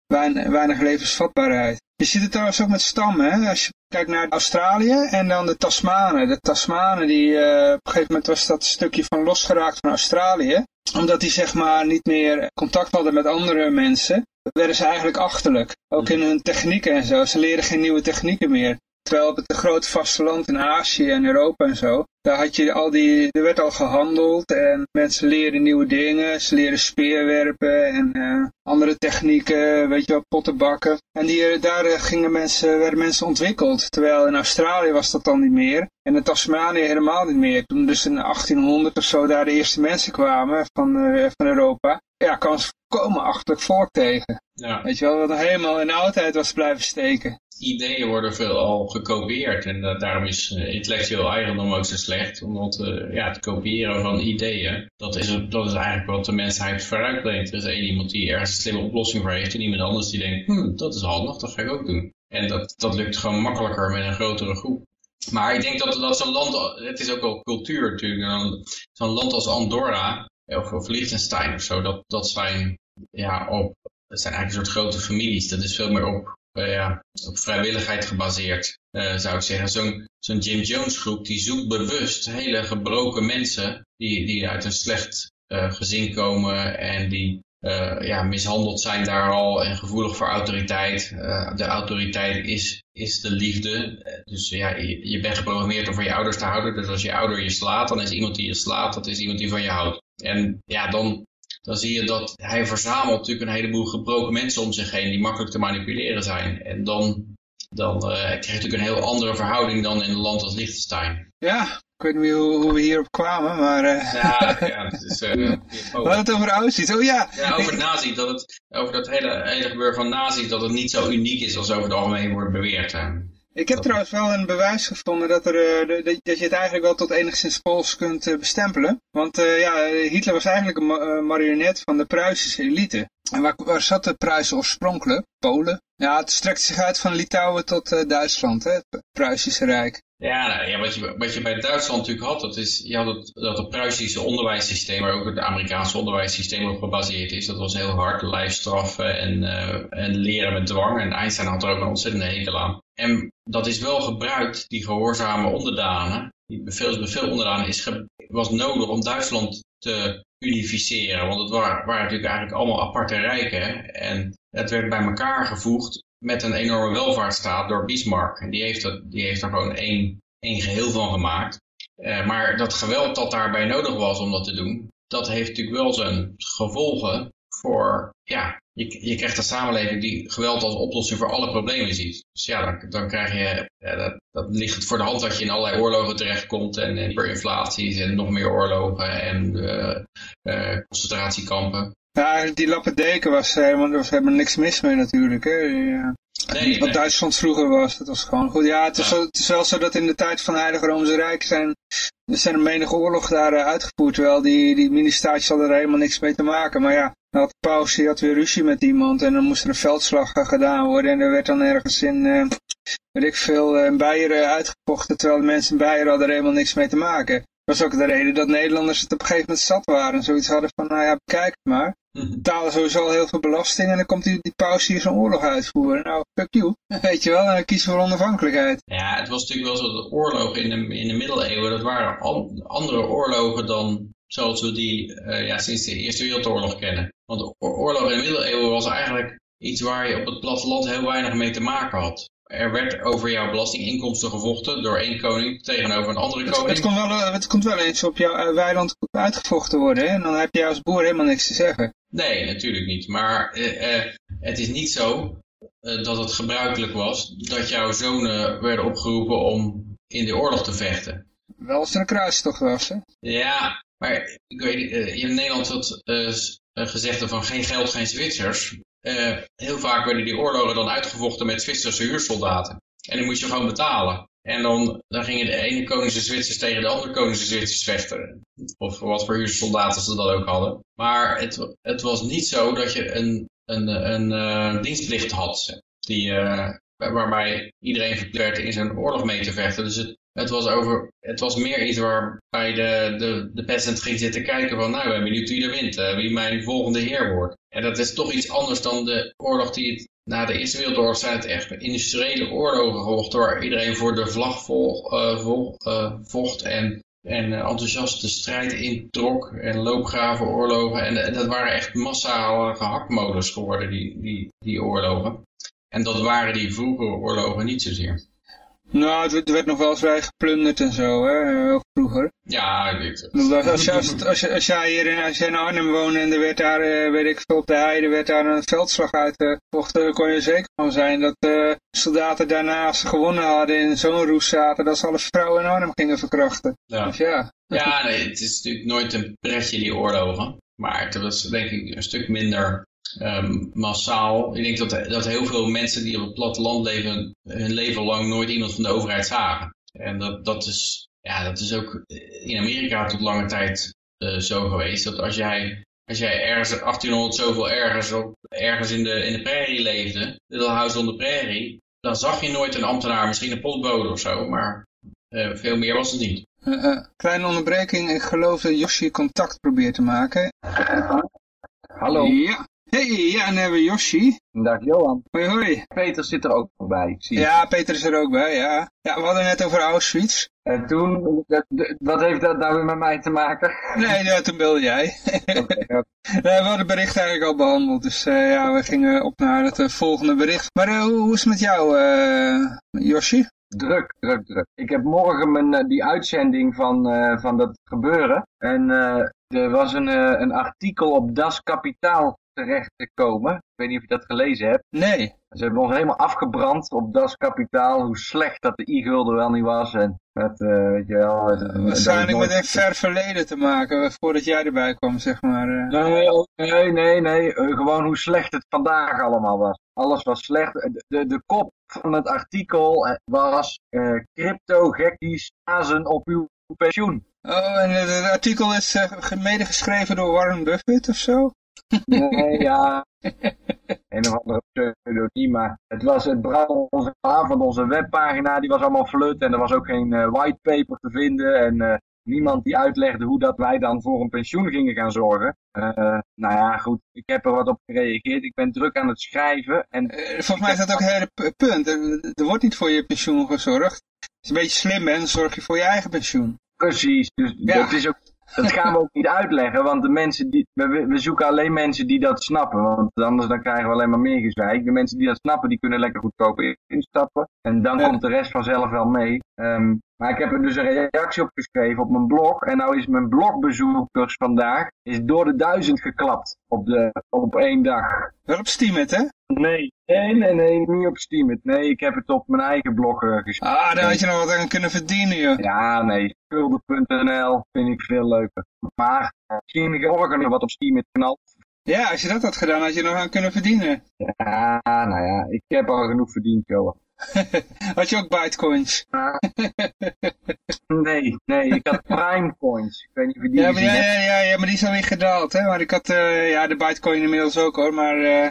weinig, weinig levensvatbaarheid. Je ziet het trouwens ook met stammen. Hè? Als je kijkt naar Australië en dan de Tasmanen. De Tasmanen, die, uh, op een gegeven moment was dat stukje van losgeraakt van Australië. Omdat die zeg maar niet meer contact hadden met andere mensen. werden ze eigenlijk achterlijk. Ook in hun technieken en zo. Ze leren geen nieuwe technieken meer. Terwijl op het grote vasteland in Azië en Europa en zo, daar had je al die, er werd al gehandeld en mensen leren nieuwe dingen. Ze leren speerwerpen en uh, andere technieken, weet je wel, potten bakken. En die, daar gingen mensen, werden mensen ontwikkeld. Terwijl in Australië was dat dan niet meer. En in Tasmanië helemaal niet meer. Toen dus in 1800 of zo daar de eerste mensen kwamen van, uh, van Europa. Ja, kwam ze volkomen achterlijk volk tegen. Ja. Weet je wel, wat helemaal in de oudheid was blijven steken ideeën worden veel al gekopieerd. En uh, daarom is uh, intellectueel eigendom ook zo slecht. Omdat uh, ja, het kopiëren van ideeën, dat is, dat is eigenlijk wat de mensheid vooruitbrengt. Er is één iemand die ergens een slimme oplossing voor heeft. En iemand anders die denkt, hm, dat is handig, dat ga ik ook doen. En dat, dat lukt gewoon makkelijker met een grotere groep. Maar ik denk dat, dat zo'n land, het is ook wel cultuur natuurlijk. Zo'n land als Andorra, of, of Liechtenstein of zo, dat, dat zijn ja, op, dat zijn eigenlijk een soort grote families. Dat is veel meer op ja, op vrijwilligheid gebaseerd, uh, zou ik zeggen. Zo'n zo'n Jim Jones groep, die zoekt bewust hele gebroken mensen die, die uit een slecht uh, gezin komen en die ja, mishandeld zijn daar al en gevoelig voor autoriteit. de autoriteit is, is de liefde. dus ja, je, je bent geprogrammeerd om van je ouders te houden. Dus als je ouder je slaat, dan is iemand die je slaat, dat is iemand die van je houdt. En ja, dan, dan zie je dat hij verzamelt natuurlijk een heleboel gebroken mensen om zich heen die makkelijk te manipuleren zijn. En dan, dan uh, krijg je natuurlijk een heel andere verhouding dan in een land als Liechtenstein. Ja, ik weet niet hoe, hoe we hierop kwamen, maar... Uh... Ja, ja, het is... [LAUGHS] Uh, we hadden het over Auschwitz, oh ja! Ja, over nazi, dat het, over dat hele, hele gebeuren van nazi, dat het niet zo uniek is als over het algemeen wordt beweerd. Ik heb trouwens wel een bewijs gevonden dat, er, uh, dat je het eigenlijk wel tot enigszins Pools kunt uh, bestempelen. Want uh, ja, Hitler was eigenlijk een marionet van de Pruisische elite. En waar, waar zat de Pruisen oorspronkelijk? Polen? Ja, het strekt zich uit van Litouwen tot Duitsland, hè? het Pruisische Rijk. Ja, nou, ja wat, je, wat je bij Duitsland natuurlijk had, dat is, je had dat het Pruisische onderwijssysteem, waar ook het Amerikaanse onderwijssysteem op gebaseerd is, dat was heel hard, lijfstraffen en, uh, en leren met dwang. En Einstein had er ook een ontzettende hekel aan. En dat is wel gebruikt, die gehoorzame onderdanen, die bevelsbevel onderdanen, is was nodig om Duitsland te unificeren. Want het waren, waren natuurlijk eigenlijk allemaal aparte rijken. En het werd bij elkaar gevoegd met een enorme welvaartsstaat door Bismarck. En die heeft, dat, die heeft er gewoon één, één geheel van gemaakt. Uh, maar dat geweld dat daarbij nodig was om dat te doen, dat heeft natuurlijk wel zijn gevolgen voor, ja, je, je krijgt een samenleving die geweld als oplossing voor alle problemen ziet. Dus ja, dan, krijg je, ja, dat, dat ligt het voor de hand dat je in allerlei oorlogen terechtkomt en, en hyperinflaties en nog meer oorlogen en uh, uh, concentratiekampen. Ja, die lappendeken was helemaal, er was helemaal niks mis mee natuurlijk. Hè. Ja. Nee, Wat Duitsland vroeger was, dat was gewoon goed. Ja, het is, ja. Wel, het is wel zo dat in de tijd van het Heilige Roomse Rijk zijn, er zijn menige oorlog daar uh, uitgevoerd. Terwijl die, die mini-staatjes hadden er helemaal niks mee te maken. Maar ja, dan had de paus die had weer ruzie met iemand en dan moest er een veldslag gedaan worden. En er werd dan ergens in, uh, weet ik veel, in Beieren uitgevochten. Terwijl de mensen in Beieren hadden er helemaal niks mee te maken. Dat was ook de reden dat Nederlanders het op een gegeven moment zat waren. En zoiets hadden van, nou ja, bekijk het maar. Betalen sowieso al heel veel belasting en dan komt die, die paus hier zo'n oorlog uitvoeren. Nou, fuck you. [LAUGHS] Weet je wel, en dan kiezen we voor onafhankelijkheid. Ja, het was natuurlijk wel zo dat oorlogen in de, in de middeleeuwen, dat waren an, andere oorlogen dan zoals we die uh, ja, sinds de Eerste Wereldoorlog kennen. Want oorlog in de middeleeuwen was eigenlijk iets waar je op het platteland heel weinig mee te maken had. Er werd over jouw belastinginkomsten gevochten door één koning tegenover een andere koning. Het, het, komt, wel, het komt wel eens op jouw weiland uitgevochten worden hè? en dan heb je als boer helemaal niks te zeggen. Nee, natuurlijk niet. Maar uh, uh, het is niet zo uh, dat het gebruikelijk was dat jouw zonen werden opgeroepen om in de oorlog te vechten. Wel als er een kruistocht was, hè? Ja, maar ik weet, in Nederland had gezegd van geen geld, geen Zwitsers. Heel vaak werden die oorlogen dan uitgevochten met Zwitserse huursoldaten. En die moest je gewoon betalen. En dan, gingen de ene koningse Zwitsers tegen de andere koningse Zwitsers vechten. Of wat voor huursoldaten ze dat ook hadden. Maar het, het was niet zo dat je een, een, een, een dienstplicht had. Die, uh, waarbij iedereen verplicht in zijn oorlog mee te vechten. Dus het, het was, over, het was meer iets waarbij de, de, de peasant ging zitten kijken van, nou, ik ben benieuwd wie er wint, uh, wie mijn volgende heer wordt. En dat is toch iets anders dan de oorlog die het, na de Eerste Wereldoorlog zijn het echt industriële oorlogen gevochten, waar iedereen voor de vlag vol, uh, vol, uh, vocht en, en enthousiast de strijd introk en loopgravenoorlogen. En, en dat waren echt massaal gehaktmolens geworden, die, die, die oorlogen. En dat waren die vroegere oorlogen niet zozeer. Nou, het werd nog wel eens vrij geplunderd en zo, hè, vroeger. Ja, ik weet het. Als, als, als, als, jij hier in, als jij in Arnhem woonde en er werd daar, uh, weet ik veel, op de heide, werd daar een veldslag uitgevochten, dan kon je zeker van zijn dat uh, soldaten daarna, als ze gewonnen hadden, in zo'n roes zaten, dat ze alle vrouwen in Arnhem gingen verkrachten. Ja. Dus ja. Ja, nee, het is natuurlijk nooit een pretje, die oorlogen. Maar het was denk ik een stuk minder um, massaal. Ik denk dat, dat heel veel mensen die op het platteland leven, hun leven lang nooit iemand van de overheid zagen. En dat, dat, is, ja, dat is ook in Amerika tot lange tijd uh, zo geweest. Dat als jij, als jij ergens 1800 zoveel ergens, op, ergens in, de, in de prairie leefde, Little House on the Prairie, dan zag je nooit een ambtenaar, misschien een postbode of zo, maar uh, veel meer was het niet. Uh, uh, kleine onderbreking, ik geloof dat Yoshi contact probeert te maken. Hallo. Ja, Hey, ja, en dan hebben we Yoshi. Dag Johan. Hoi, hoi. Peter zit er ook bij. Zie ja, Peter is er ook bij, ja. Ja, we hadden net over Auschwitz. En toen, wat heeft dat nou weer met mij te maken? Nee, ja, toen belde jij. okay, [LAUGHS] nee, we hadden het bericht eigenlijk al behandeld, dus uh, ja, we gingen op naar het uh, volgende bericht. Maar uh, hoe is het met jou, Yoshi? Druk, druk, druk. Ik heb morgen mijn, die uitzending van, van dat gebeuren. En er was een, een artikel op Das Kapitaal terecht te komen. Ik weet niet of je dat gelezen hebt. Nee. Ze hebben ons helemaal afgebrand op Das Kapitaal, hoe slecht dat de i-gulden wel niet was. En met, uh, weet je wel, uh, Waarschijnlijk met een ver verleden te maken, voordat jij erbij kwam, zeg maar. Uh. Nee, nee, nee, nee. gewoon hoe slecht het vandaag allemaal was. Alles was slecht. De, de kop van het artikel was crypto gekkies azen op uw pensioen. Oh, en het artikel is mede geschreven door Warren Buffett of zo? Nee, ja. [LAUGHS] Een of andere pseudoniem, maar het was het brand onze van onze webpagina, die was allemaal flut en er was ook geen uh, whitepaper te vinden en uh, niemand die uitlegde hoe dat wij dan voor een pensioen gingen gaan zorgen. Uh, nou ja, goed, ik heb er wat op gereageerd. Ik ben druk aan het schrijven. En Volgens mij is dat ook het hele punt. Er, er, wordt niet voor je pensioen gezorgd. Als je een beetje slim bent, zorg je voor je eigen pensioen. Precies, dus ja. dat is ook dat gaan we ook niet uitleggen, want de mensen die, we, we, zoeken alleen mensen die dat snappen. Want anders dan krijgen we alleen maar meer gezeik. De mensen die dat snappen, die kunnen lekker goedkoop instappen. En dan ja. komt de rest vanzelf wel mee. Um, maar ik heb er dus een reactie op geschreven op mijn blog. En nou is mijn blogbezoekers vandaag is door de duizend geklapt op, de, op één dag. Wel op Steemit, hè? Nee, nee, nee, nee, niet op Steemit. Nee, ik heb het op mijn eigen blog uh, geschreven. Ah, daar had je nog wat aan kunnen verdienen, joh. Ja, nee, schulden.nl vind ik veel leuker. Maar misschien morgen nog wat op Steemit knalt. Ja, als je dat had gedaan, had je nog aan kunnen verdienen. Ja, nou ja, ik heb al genoeg verdiend, joh. [LAUGHS] had je ook Bitcoins? [LAUGHS] nee, nee, ik had Prime Coins. Ik weet niet of je die ja, maar ja, ja, ja, ja, maar die is alweer gedaald, hè. Maar ik had, uh, ja, de Bitcoin inmiddels ook, hoor. Maar uh,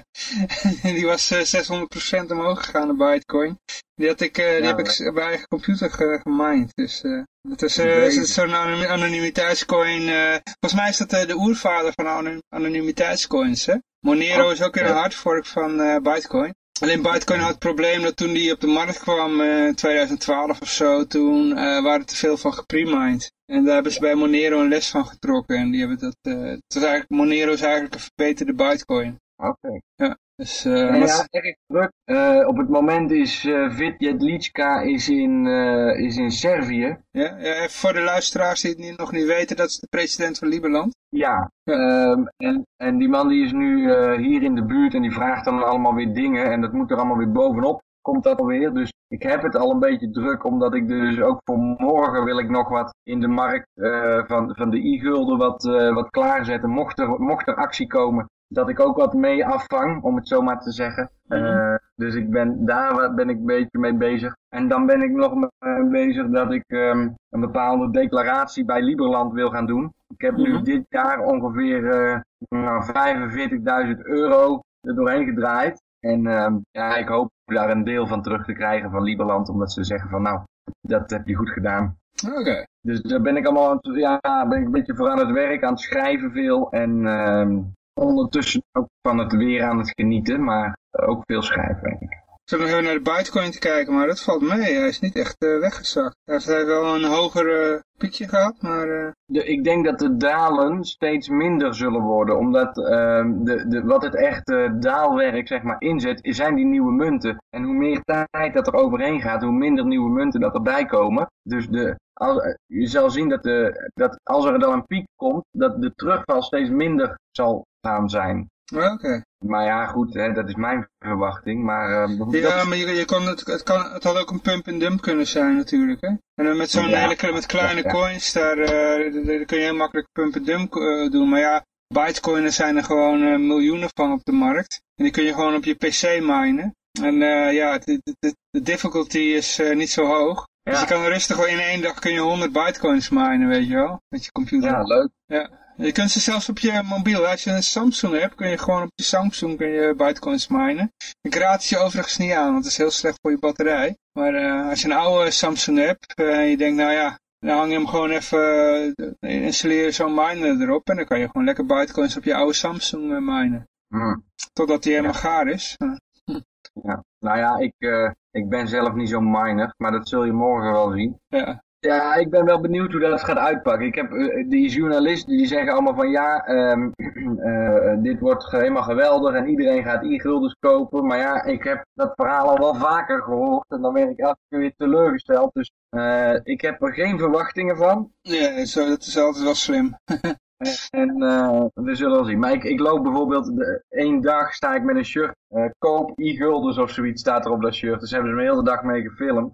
[LAUGHS] die was uh, 600% omhoog gegaan, de Bitcoin. Die, had ik, die ja, heb ik op mijn eigen computer ge gemined. Dus dat is, is zo'n anonimiteitscoin. volgens mij is dat de oervader van anonim anonimiteitscoins, hè. Monero oh, is ook weer een hardfork van Bitcoin. Alleen Bitcoin had het probleem dat toen die op de markt kwam in uh, 2012 of zo, toen uh, waren te veel van gepremined. En daar hebben ze bij Monero een les van getrokken. En die hebben dat, uh, het was eigenlijk, Monero is eigenlijk een verbeterde Bitcoin. Oké. Okay. Ja. Dus, uh, ja, ja, erg druk. Uh, op het moment is uh, Vidjetlicka is in, is in Servië. Ja, ja, voor de luisteraars die het niet, nog niet weten, dat is de president van Lieberland. Ja, ja. Um, en, en die man die is nu hier in de buurt en die vraagt dan allemaal weer dingen. En dat moet er allemaal weer bovenop, komt dat alweer. Dus ik heb het al een beetje druk, omdat ik dus ook voor morgen wil ik nog wat in de markt van, van de i-gulden wat, wat klaarzetten. Mocht er, mocht er actie komen, dat ik ook wat mee afvang, om het zo maar te zeggen. Mm -hmm. uh, Dus ik ben, daar ben ik een beetje mee bezig. En dan ben ik nog mee bezig dat ik um, een bepaalde declaratie bij Liberland wil gaan doen. Ik heb nu mhm. dit jaar ongeveer uh, 45.000 euro er doorheen gedraaid. En um, ja, ik hoop daar een deel van terug te krijgen van Liberland. Omdat ze zeggen van nou, dat heb je goed gedaan. Oké. Dus daar ben ik allemaal aan ja, ben ik een beetje voor aan het werk, aan het schrijven veel. En uh, ondertussen ook van het weer aan het genieten, maar ook veel schrijven denk ik. Ik zat nog even naar de Bitcoin te kijken, maar dat valt mee. Hij is niet echt uh, weggezakt. Hij heeft wel een hoger uh, piekje gehad, maar... Uh... De, ik denk dat de dalen steeds minder zullen worden, omdat ehm, de, de, wat het echte daalwerk zeg maar, inzet, zijn die nieuwe munten. En hoe meer tijd dat er overheen gaat, hoe minder nieuwe munten dat erbij komen. Dus de, als, je zal zien dat, de, dat als er dan een piek komt, dat de terugval steeds minder zal gaan zijn. Oké. Maar ja, goed, hè, dat is mijn verwachting. Maar, uh, ja, maar je, je kon het, het, kan, het had ook een pump and dump kunnen zijn natuurlijk. Hè? En dan met zo'n ja, hele met kleine coins, daar, uh, daar, kun je heel makkelijk pump and dump uh, doen. Maar ja, Bitcoin zijn er gewoon miljoenen van op de markt. En die kun je gewoon op je pc minen. En ja, de, de, de difficulty is niet zo hoog. Dus je kan rustig wel in één dag kun je 100 bitcoins minen, weet je wel. Met je computer. Ja, leuk. Ja. Je kunt ze zelfs op je mobiel, als je een Samsung hebt, kun je gewoon op je Samsung kun je bitcoins minen. Ik raad je overigens niet aan, want het is heel slecht voor je batterij. Maar uh, als je een oude Samsung hebt uh, en je denkt, nou ja, dan hang je hem gewoon even, uh, installeer zo'n miner erop en dan kan je gewoon lekker bitcoins op je oude Samsung minen. Hmm. Totdat die helemaal gaar is. [LAUGHS] Ja. Nou ja, ik, ik ben zelf niet zo'n miner, maar dat zul je morgen wel zien. Ja. Ja, ik ben wel benieuwd hoe dat gaat uitpakken. Ik heb uh, die journalisten die zeggen allemaal van ja, um, uh, [CLEARS THROAT] dit wordt helemaal geweldig en iedereen gaat e-guldens kopen. Maar ja, ik heb dat verhaal al wel vaker gehoord en dan ben ik elke keer weer teleurgesteld. Dus uh, ik heb er geen verwachtingen van. Ja, zo, dat is altijd wel slim. [LAUGHS] En uh, we zullen wel zien. Maar ik, ik loop bijvoorbeeld, de, één dag sta ik met een shirt, uh, koop e-guldens of zoiets staat er op dat shirt. Dus hebben ze me de hele dag mee gefilmd.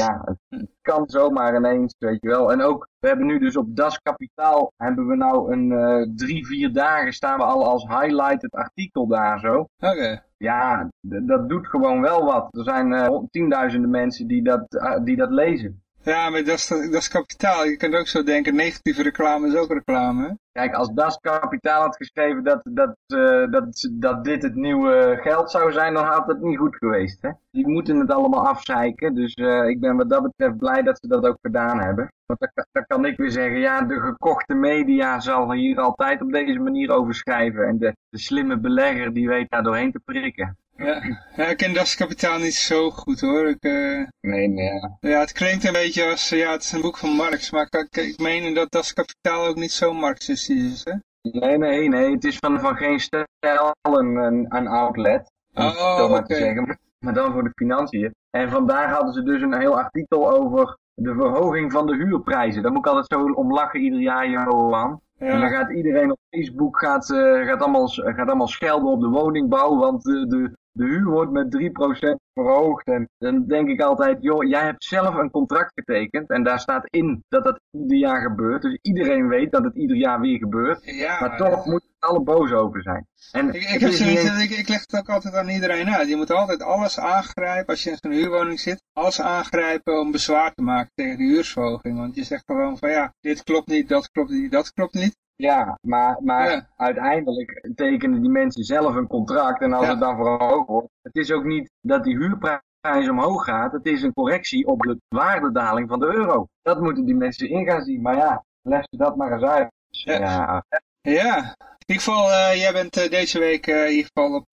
Ja, het kan zomaar ineens, weet je wel. En ook, we hebben nu dus op Das Kapitaal, hebben we nou een uh, drie, vier dagen staan we al als highlighted artikel daar zo. Oké. Ja, dat doet gewoon wel wat. Er zijn tienduizenden mensen die dat, die dat lezen. Ja, maar dat is, dat kapitaal. Je kunt ook zo denken, negatieve reclame is ook reclame. Kijk, als Das Kapitaal had geschreven dat, dat, uh, dat, dat dit het nieuwe geld zou zijn, dan had het niet goed geweest. Hè? Die moeten het allemaal afzeiken. Dus uh, ik ben wat dat betreft blij dat ze dat ook gedaan hebben. Want dan, dan, kan ik weer zeggen, ja, de gekochte media zal hier altijd op deze manier over schrijven. En de, de slimme belegger die weet daar doorheen te prikken. Ja, ja ik ken Das Kapitaal niet zo goed hoor. Ik, uh... Nee, nee. Ja. het klinkt een beetje als, ja, het is een boek van Marx, maar ik, ik meen dat Das Kapitaal ook niet zo marxistisch is, hè? Nee, nee, nee, het is van, van geen stijl een, een, outlet. Oh, oké. Okay. Maar dan voor de financiën. En vandaag hadden ze dus een heel artikel over de verhoging van de huurprijzen. Daar moet ik altijd zo om lachen ieder jaar, Johan. Ja. En dan gaat iedereen op Facebook gaat, uh, gaat, allemaal, gaat allemaal schelden op de woningbouw, want de, de huur wordt met 3% verhoogd. En dan denk ik altijd, joh, jij hebt zelf een contract getekend en daar staat in dat dat ieder jaar gebeurt. Dus iedereen weet dat het ieder jaar weer gebeurt. Ja, maar toch moet alle boos over zijn. En ik, ik, heb zoiets, ik, ik leg het ook altijd aan iedereen uit. Je moet altijd alles aangrijpen als je in zo'n huurwoning zit. Alles aangrijpen om bezwaar te maken tegen de huursverhoging. Want je zegt gewoon van ja, dit klopt niet, dat klopt niet, dat klopt niet. Ja, maar, maar uiteindelijk tekenen die mensen zelf een contract en als het dan verhoogd wordt, het is ook niet dat die huurprijs omhoog gaat, het is een correctie op de waardedaling van de euro. Dat moeten die mensen in gaan zien, maar ja, leg ze dat maar eens uit. Ja, ja. In ieder geval, uh, jij bent uh, deze week uh, in ieder geval op,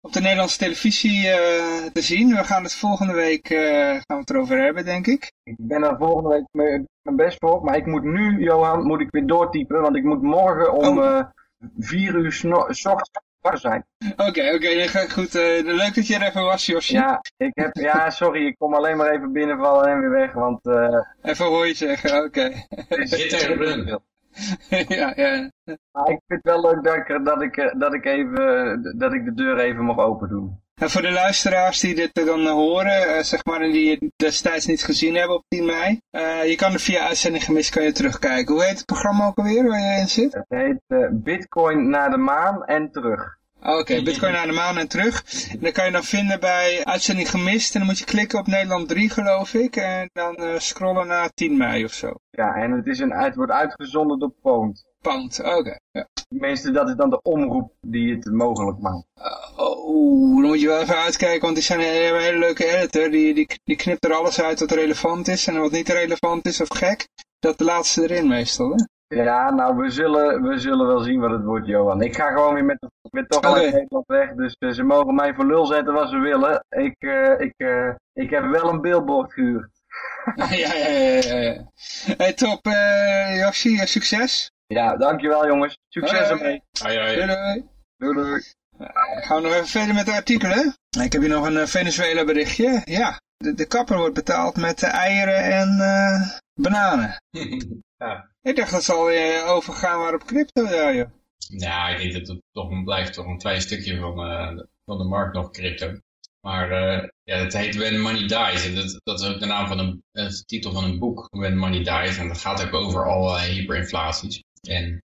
op de Nederlandse televisie te zien. We gaan het volgende week gaan we het erover hebben, denk ik. Ik ben er volgende week mijn best voor, maar ik moet nu, Johan, moet ik weer doortypen, want ik moet morgen om oh. vier uur s ochtends zijn. Oké, oké, okay, goed. leuk dat je er even was, Josje. Ja, ik heb, ja, sorry, ik kom alleen maar even binnenvallen en weer weg, want... even hoor je zeggen, oké. Okay. Zit er [LAUGHS] ja, ja. Maar ik vind het wel leuk dat ik, dat ik, dat ik, even, dat ik de deur even mag open doen. En voor de luisteraars die dit dan horen, uh, zeg maar, en die het destijds niet gezien hebben op 10 mei, uh, je kan er via uitzending gemist kan je terugkijken. Hoe heet het programma ook alweer waar je in zit? Het heet uh, Bitcoin naar de maan en terug. Oké, Bitcoin naar de maan en terug. En dan kan je dan vinden bij uitzending gemist. En dan moet je klikken op Nederland 3 geloof ik. En dan uh, scrollen naar 10 mei of zo. Ja, en het, is een, het wordt uitgezonden door Pound. Pound, oké. Ja. Meestal dat is dan de omroep die het mogelijk maakt. Uh, oh, dan moet je wel even uitkijken, want die zijn een, een hele leuke editor. Die, die, die knipt er alles uit wat relevant is en wat niet relevant is of gek. Dat de laatste erin meestal, hè? Ja, nou, we zullen, we zullen wel zien wat het wordt, Johan. Ik ga gewoon weer met, met toch okay. Nederland weg, dus uh, ze mogen mij voor lul zetten wat ze willen. Ik, uh, ik, uh, ik heb wel een billboard gehuurd. [LAUGHS] ja, ja, ja, ja, ja. Hey, top, uh, Yoshi, succes. Ja, dankjewel jongens. Succes ermee. Doei, doei. Doei, doei. gaan we nog even verder met de artikelen. Ik heb hier nog een Venezuela berichtje. Ja, de, de kapper wordt betaald met eieren en bananen. [LAUGHS] ja. Ik dacht dat ze alweer overgaan maar op crypto, ja joh. Ja, ik denk dat het toch blijft toch een klein stukje van, uh, van de markt nog crypto. Maar uh, ja, het heet When Money Dies. En dat, dat is ook de naam van een, de titel van een boek, When Money Dies. En dat gaat ook over alle hyperinflaties. En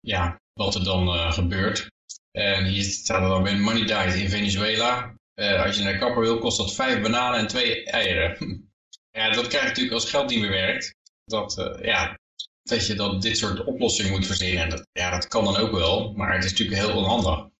ja, wat er dan uh, gebeurt. En hier staat er dan When Money Dies in Venezuela. als je naar de kapper wil, kost dat vijf bananen en twee eieren. [LAUGHS] ja, dat krijg je natuurlijk als geld niet meer werkt. Dat, ja, dat je dat dit soort oplossingen moet verzinnen. Dat, ja, dat kan dan ook wel, maar het is natuurlijk heel onhandig.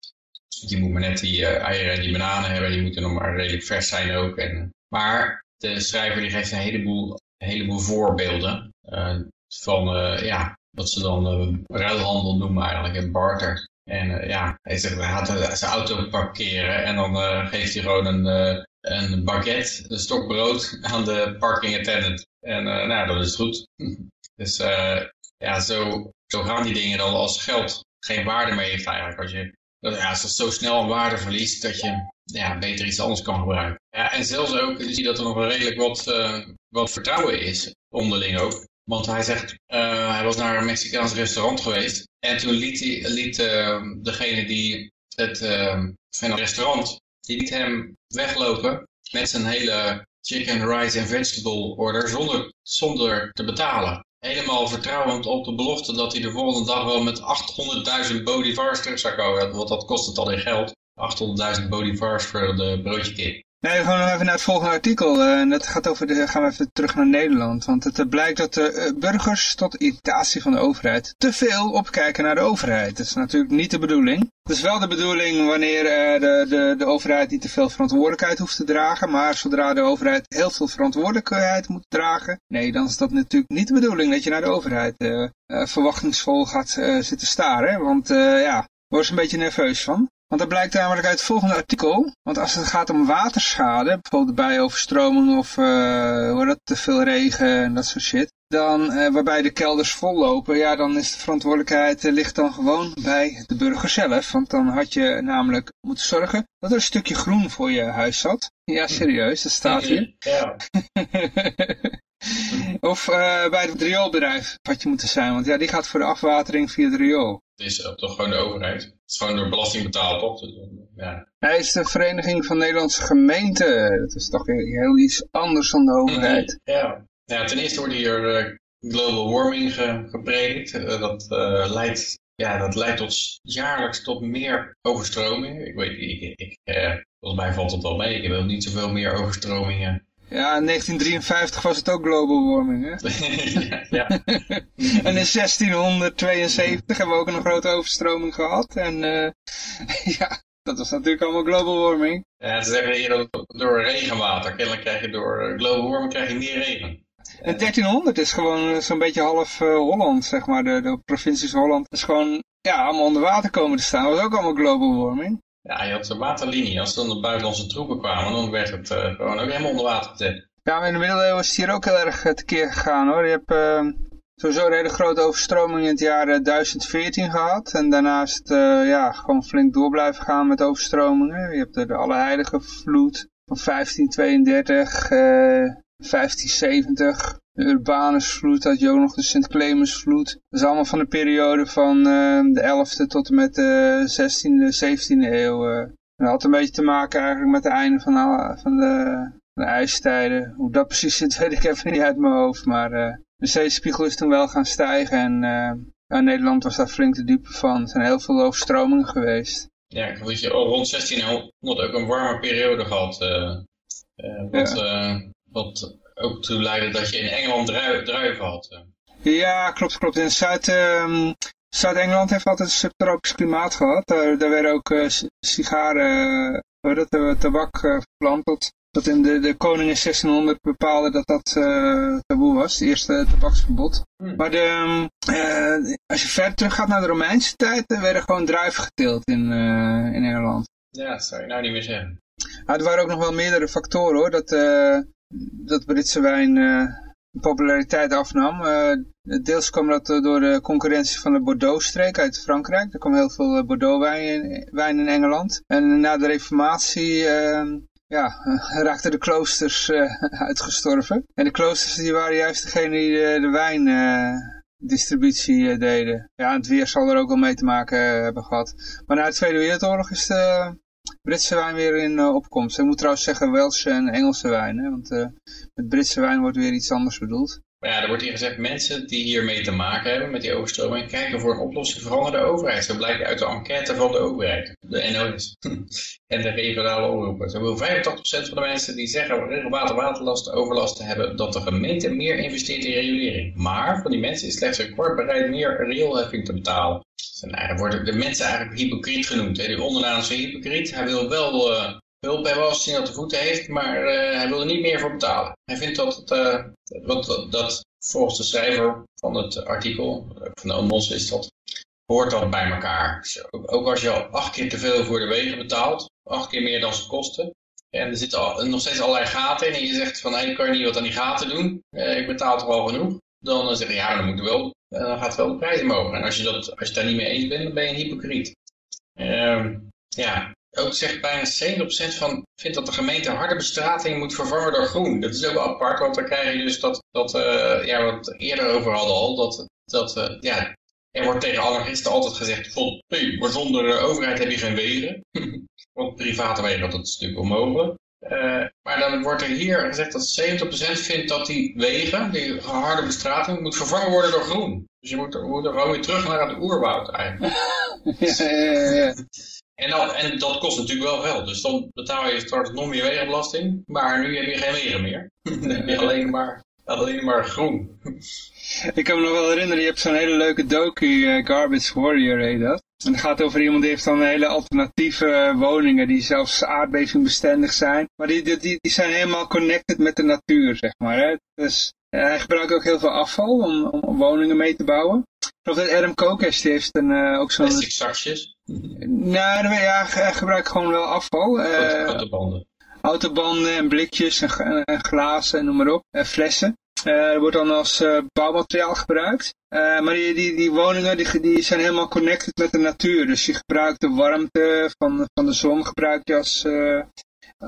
Je moet maar net die uh, eieren en die bananen hebben, die moeten nog maar redelijk vers zijn ook. En, maar de schrijver die geeft een heleboel, heleboel voorbeelden uh, van ja, wat ze dan ruilhandel noemen eigenlijk, en barter. En ja, hij zegt, hij gaat zijn auto parkeren en dan geeft hij gewoon een, een baguette, een stok brood aan de parking attendant. En nou, dat is goed. [LAUGHS] Dus uh, ja, zo, zo gaan die dingen dan als geld geen waarde meer heeft eigenlijk. Als je ja, als zo snel een waarde verliest dat je ja, beter iets anders kan gebruiken. Ja, en zelfs ook zie je dat er nog wel redelijk wat, uh, wat vertrouwen is, onderling ook. Want hij zegt, uh, hij was naar een Mexicaans restaurant geweest. En toen liet, hij, liet degene die het van het restaurant, die liet hem weglopen met zijn hele chicken, rice en vegetable order zonder, zonder te betalen helemaal vertrouwend op de belofte dat hij de volgende dag wel met 800.000 bodivars terug zou komen. Want dat kost het al in geld. 800.000 bodivars voor de broodje kip. Nee, we gaan nog even naar het volgende artikel. Uh, en dat gaat over de, gaan we even terug naar Nederland. Want het blijkt dat de uh, burgers tot irritatie van de overheid te veel opkijken naar de overheid. Dat is natuurlijk niet de bedoeling. Het is wel de bedoeling wanneer de, de, de overheid niet te veel verantwoordelijkheid hoeft te dragen. Maar zodra de overheid heel veel verantwoordelijkheid moet dragen. Nee, dan is dat natuurlijk niet de bedoeling dat je naar de overheid verwachtingsvol gaat zitten staren. Want ja, daar word je een beetje nerveus van. Want dat blijkt namelijk uit het volgende artikel. Want als het gaat om waterschade, bijvoorbeeld bij overstroming of uh, dat, te veel regen en dat soort shit. Dan, uh, waarbij de kelders vollopen, ja, dan is de verantwoordelijkheid uh, ligt dan gewoon bij de burger zelf. Want dan had je namelijk moeten zorgen dat er een stukje groen voor je huis zat. Ja, serieus, dat staat hier. Ja. [LAUGHS] [LAUGHS] of uh, bij het rioolbedrijf had je moeten zijn, want ja, die gaat voor de afwatering via het riool. Het is toch gewoon de overheid. Het is gewoon door belasting betaald, toch? Dus, ja. Hij is de Vereniging van Nederlandse Gemeenten. Dat is toch heel iets anders dan de overheid. Ja, ja ten eerste wordt hier uh, global warming ge gepredikt. dat, leidt, ja, dat leidt tot jaarlijks tot meer overstromingen. Ik weet ik, ik, volgens mij valt het wel mee. Ik wil niet zoveel meer overstromingen ja, in 1953 was het ook global warming, hè? [LAUGHS] ja. [LAUGHS] en in 1672 hebben we ook een grote overstroming gehad. En uh, [LAUGHS] ja, dat was natuurlijk allemaal global warming. Ja, ze zeggen hier door regenwater. Kennelijk krijg je door eh, global warming krijg je meer regen. En 1300 is gewoon eh, zo'n beetje half uh, Holland, zeg maar. De, de provincies Holland is gewoon ja, allemaal onder water komen te staan. Dat was ook allemaal global warming. Ja, je had de waterlinie. Als dan de buitenlandse troepen kwamen, dan werd het uh, gewoon ook helemaal onder water gezet. Ja, maar in de middeleeuwen is het hier ook heel erg uh, tekeer gegaan hoor. Je hebt uh, sowieso een hele grote overstroming in het jaar 1014 gehad. En daarnaast ja, gewoon flink door blijven gaan met overstromingen. Je hebt de, de Allerheilige vloed van 1532, 1570. De Urbanusvloed had je ook nog de Sint Clemensvloed. Dat is allemaal van de periode van uh, de 11e tot en met de 16e, 17e eeuw. Uh. Dat had een beetje te maken eigenlijk met het einde van, de, van de, de ijstijden. Hoe dat precies zit [LAUGHS] weet ik even niet uit mijn hoofd. Maar uh, de zeespiegel is toen wel gaan stijgen en uh, Nederland was daar flink te dupe van. Er zijn heel veel overstromingen geweest. Ja, ik had je rond 1600 ook een warme periode gehad. Uh, wat, wat ook toe leidde dat je in Engeland druiven had. Ja, klopt, klopt. In Zuid, um, Zuid-Engeland heeft altijd een subtropisch klimaat gehad. Daar, daar werden ook uh, sigaren, uh, dat, tabak uh, verplant. Tot, tot in de, de koning in 1600 bepaalde dat dat taboe was. Het eerste tabaksverbod. Hmm. Maar de, uh, als je verder terug gaat naar de Romeinse tijd, er werden gewoon druiven geteeld in, in Engeland. Ja, dat zou je nou niet meer zeggen. Ah, er waren ook nog wel meerdere factoren hoor. Dat, dat Britse wijn populariteit afnam. Uh, deels kwam dat door de concurrentie van de Bordeaux-streek uit Frankrijk. Er kwam heel veel Bordeaux-wijn in, wijn in Engeland. En na de reformatie uh, ja, [LAUGHS] raakten de kloosters [LAUGHS] uitgestorven. En de kloosters die waren juist degene die de, de wijndistributie deden. Ja, het weer zal er ook wel mee te maken hebben gehad. Maar na de Tweede Wereldoorlog is de Britse wijn weer in uh, opkomst. Ik moet trouwens zeggen Welsche en Engelse wijn. Want uh, met Britse wijn wordt weer iets anders bedoeld. Maar ja, er wordt hier gezegd, mensen die hiermee te maken hebben met die overstroming, kijken voor een oplossing vooral naar de overheid. Zo blijkt uit de enquête van de overheid, de NOS [LAUGHS] en de regionale omroepen. Zo wil 85% van de mensen die zeggen regelmatig waterlast, overlast te hebben, dat de gemeente meer investeert in regulering. Maar van die mensen is slechts een kwart bereid meer rioolheffing te betalen. Dan worden de mensen eigenlijk hypocriet genoemd. Hè? Die ondernaam is hypocriet. Hij wil wel uh, hulp als hij dat de voeten heeft, maar uh, hij wil er niet meer voor betalen. Hij vindt dat, het, uh, wat, dat volgens de schrijver van het artikel, van de Omos is dat, hoort dat bij elkaar. ook als je al acht keer te veel voor de wegen betaalt, acht keer meer dan ze kosten, en er zitten nog steeds allerlei gaten in en je zegt van, hey, kan je niet wat aan die gaten doen? ik betaal toch al genoeg? Dan zeg je, ja, dan moet je wel dan gaat wel de prijs omhoog. En als je, dat, als je daar niet mee eens bent, dan ben je een hypocriet. Uh, ja, ook zegt bijna 70% van vindt dat de gemeente harde bestrating moet vervangen door groen. Dat is ook apart, want dan krijg je dus dat, dat uh, ja, wat eerder over hadden al, dat, dat uh, ja, er wordt tegen anarchisten altijd gezegd van, hey, maar zonder overheid heb je geen wegen. [LAUGHS] want private wegen, dat is natuurlijk onmogelijk. Uh, maar dan wordt er hier gezegd dat 70% vindt dat die wegen, die harde bestrating, moet vervangen worden door groen. Dus je moet, moet er gewoon weer terug naar het oerwoud eigenlijk. [LAUGHS] ja, ja, ja. En, en dat kost natuurlijk wel geld. Dus dan betaal je straks nog meer wegenbelasting. Maar nu heb je geen wegen meer. [LAUGHS] dan heb je alleen maar, alleen maar groen. [LAUGHS] Ik kan me nog wel herinneren, je hebt zo'n hele leuke docu, uh, Garbage Warrior heet dat. En het gaat over iemand die heeft dan hele alternatieve woningen die zelfs aardbevingbestendig zijn. Maar die, die, die zijn helemaal connected met de natuur, zeg maar. Hè? Dus uh, hij gebruikt ook heel veel afval om woningen mee te bouwen. Ik dat Adam Kokes, die heeft een, uh, ook zo'n... Plastic zakjes? Nou, ja, hij gebruikt gewoon wel afval. Uh, autobanden. Autobanden en blikjes en, en glazen en noem maar op. En flessen. Uh, wordt dan als bouwmateriaal gebruikt. Maar die, die, die woningen die, die zijn helemaal connected met de natuur. Dus je gebruikt de warmte van, van de zon gebruik je als,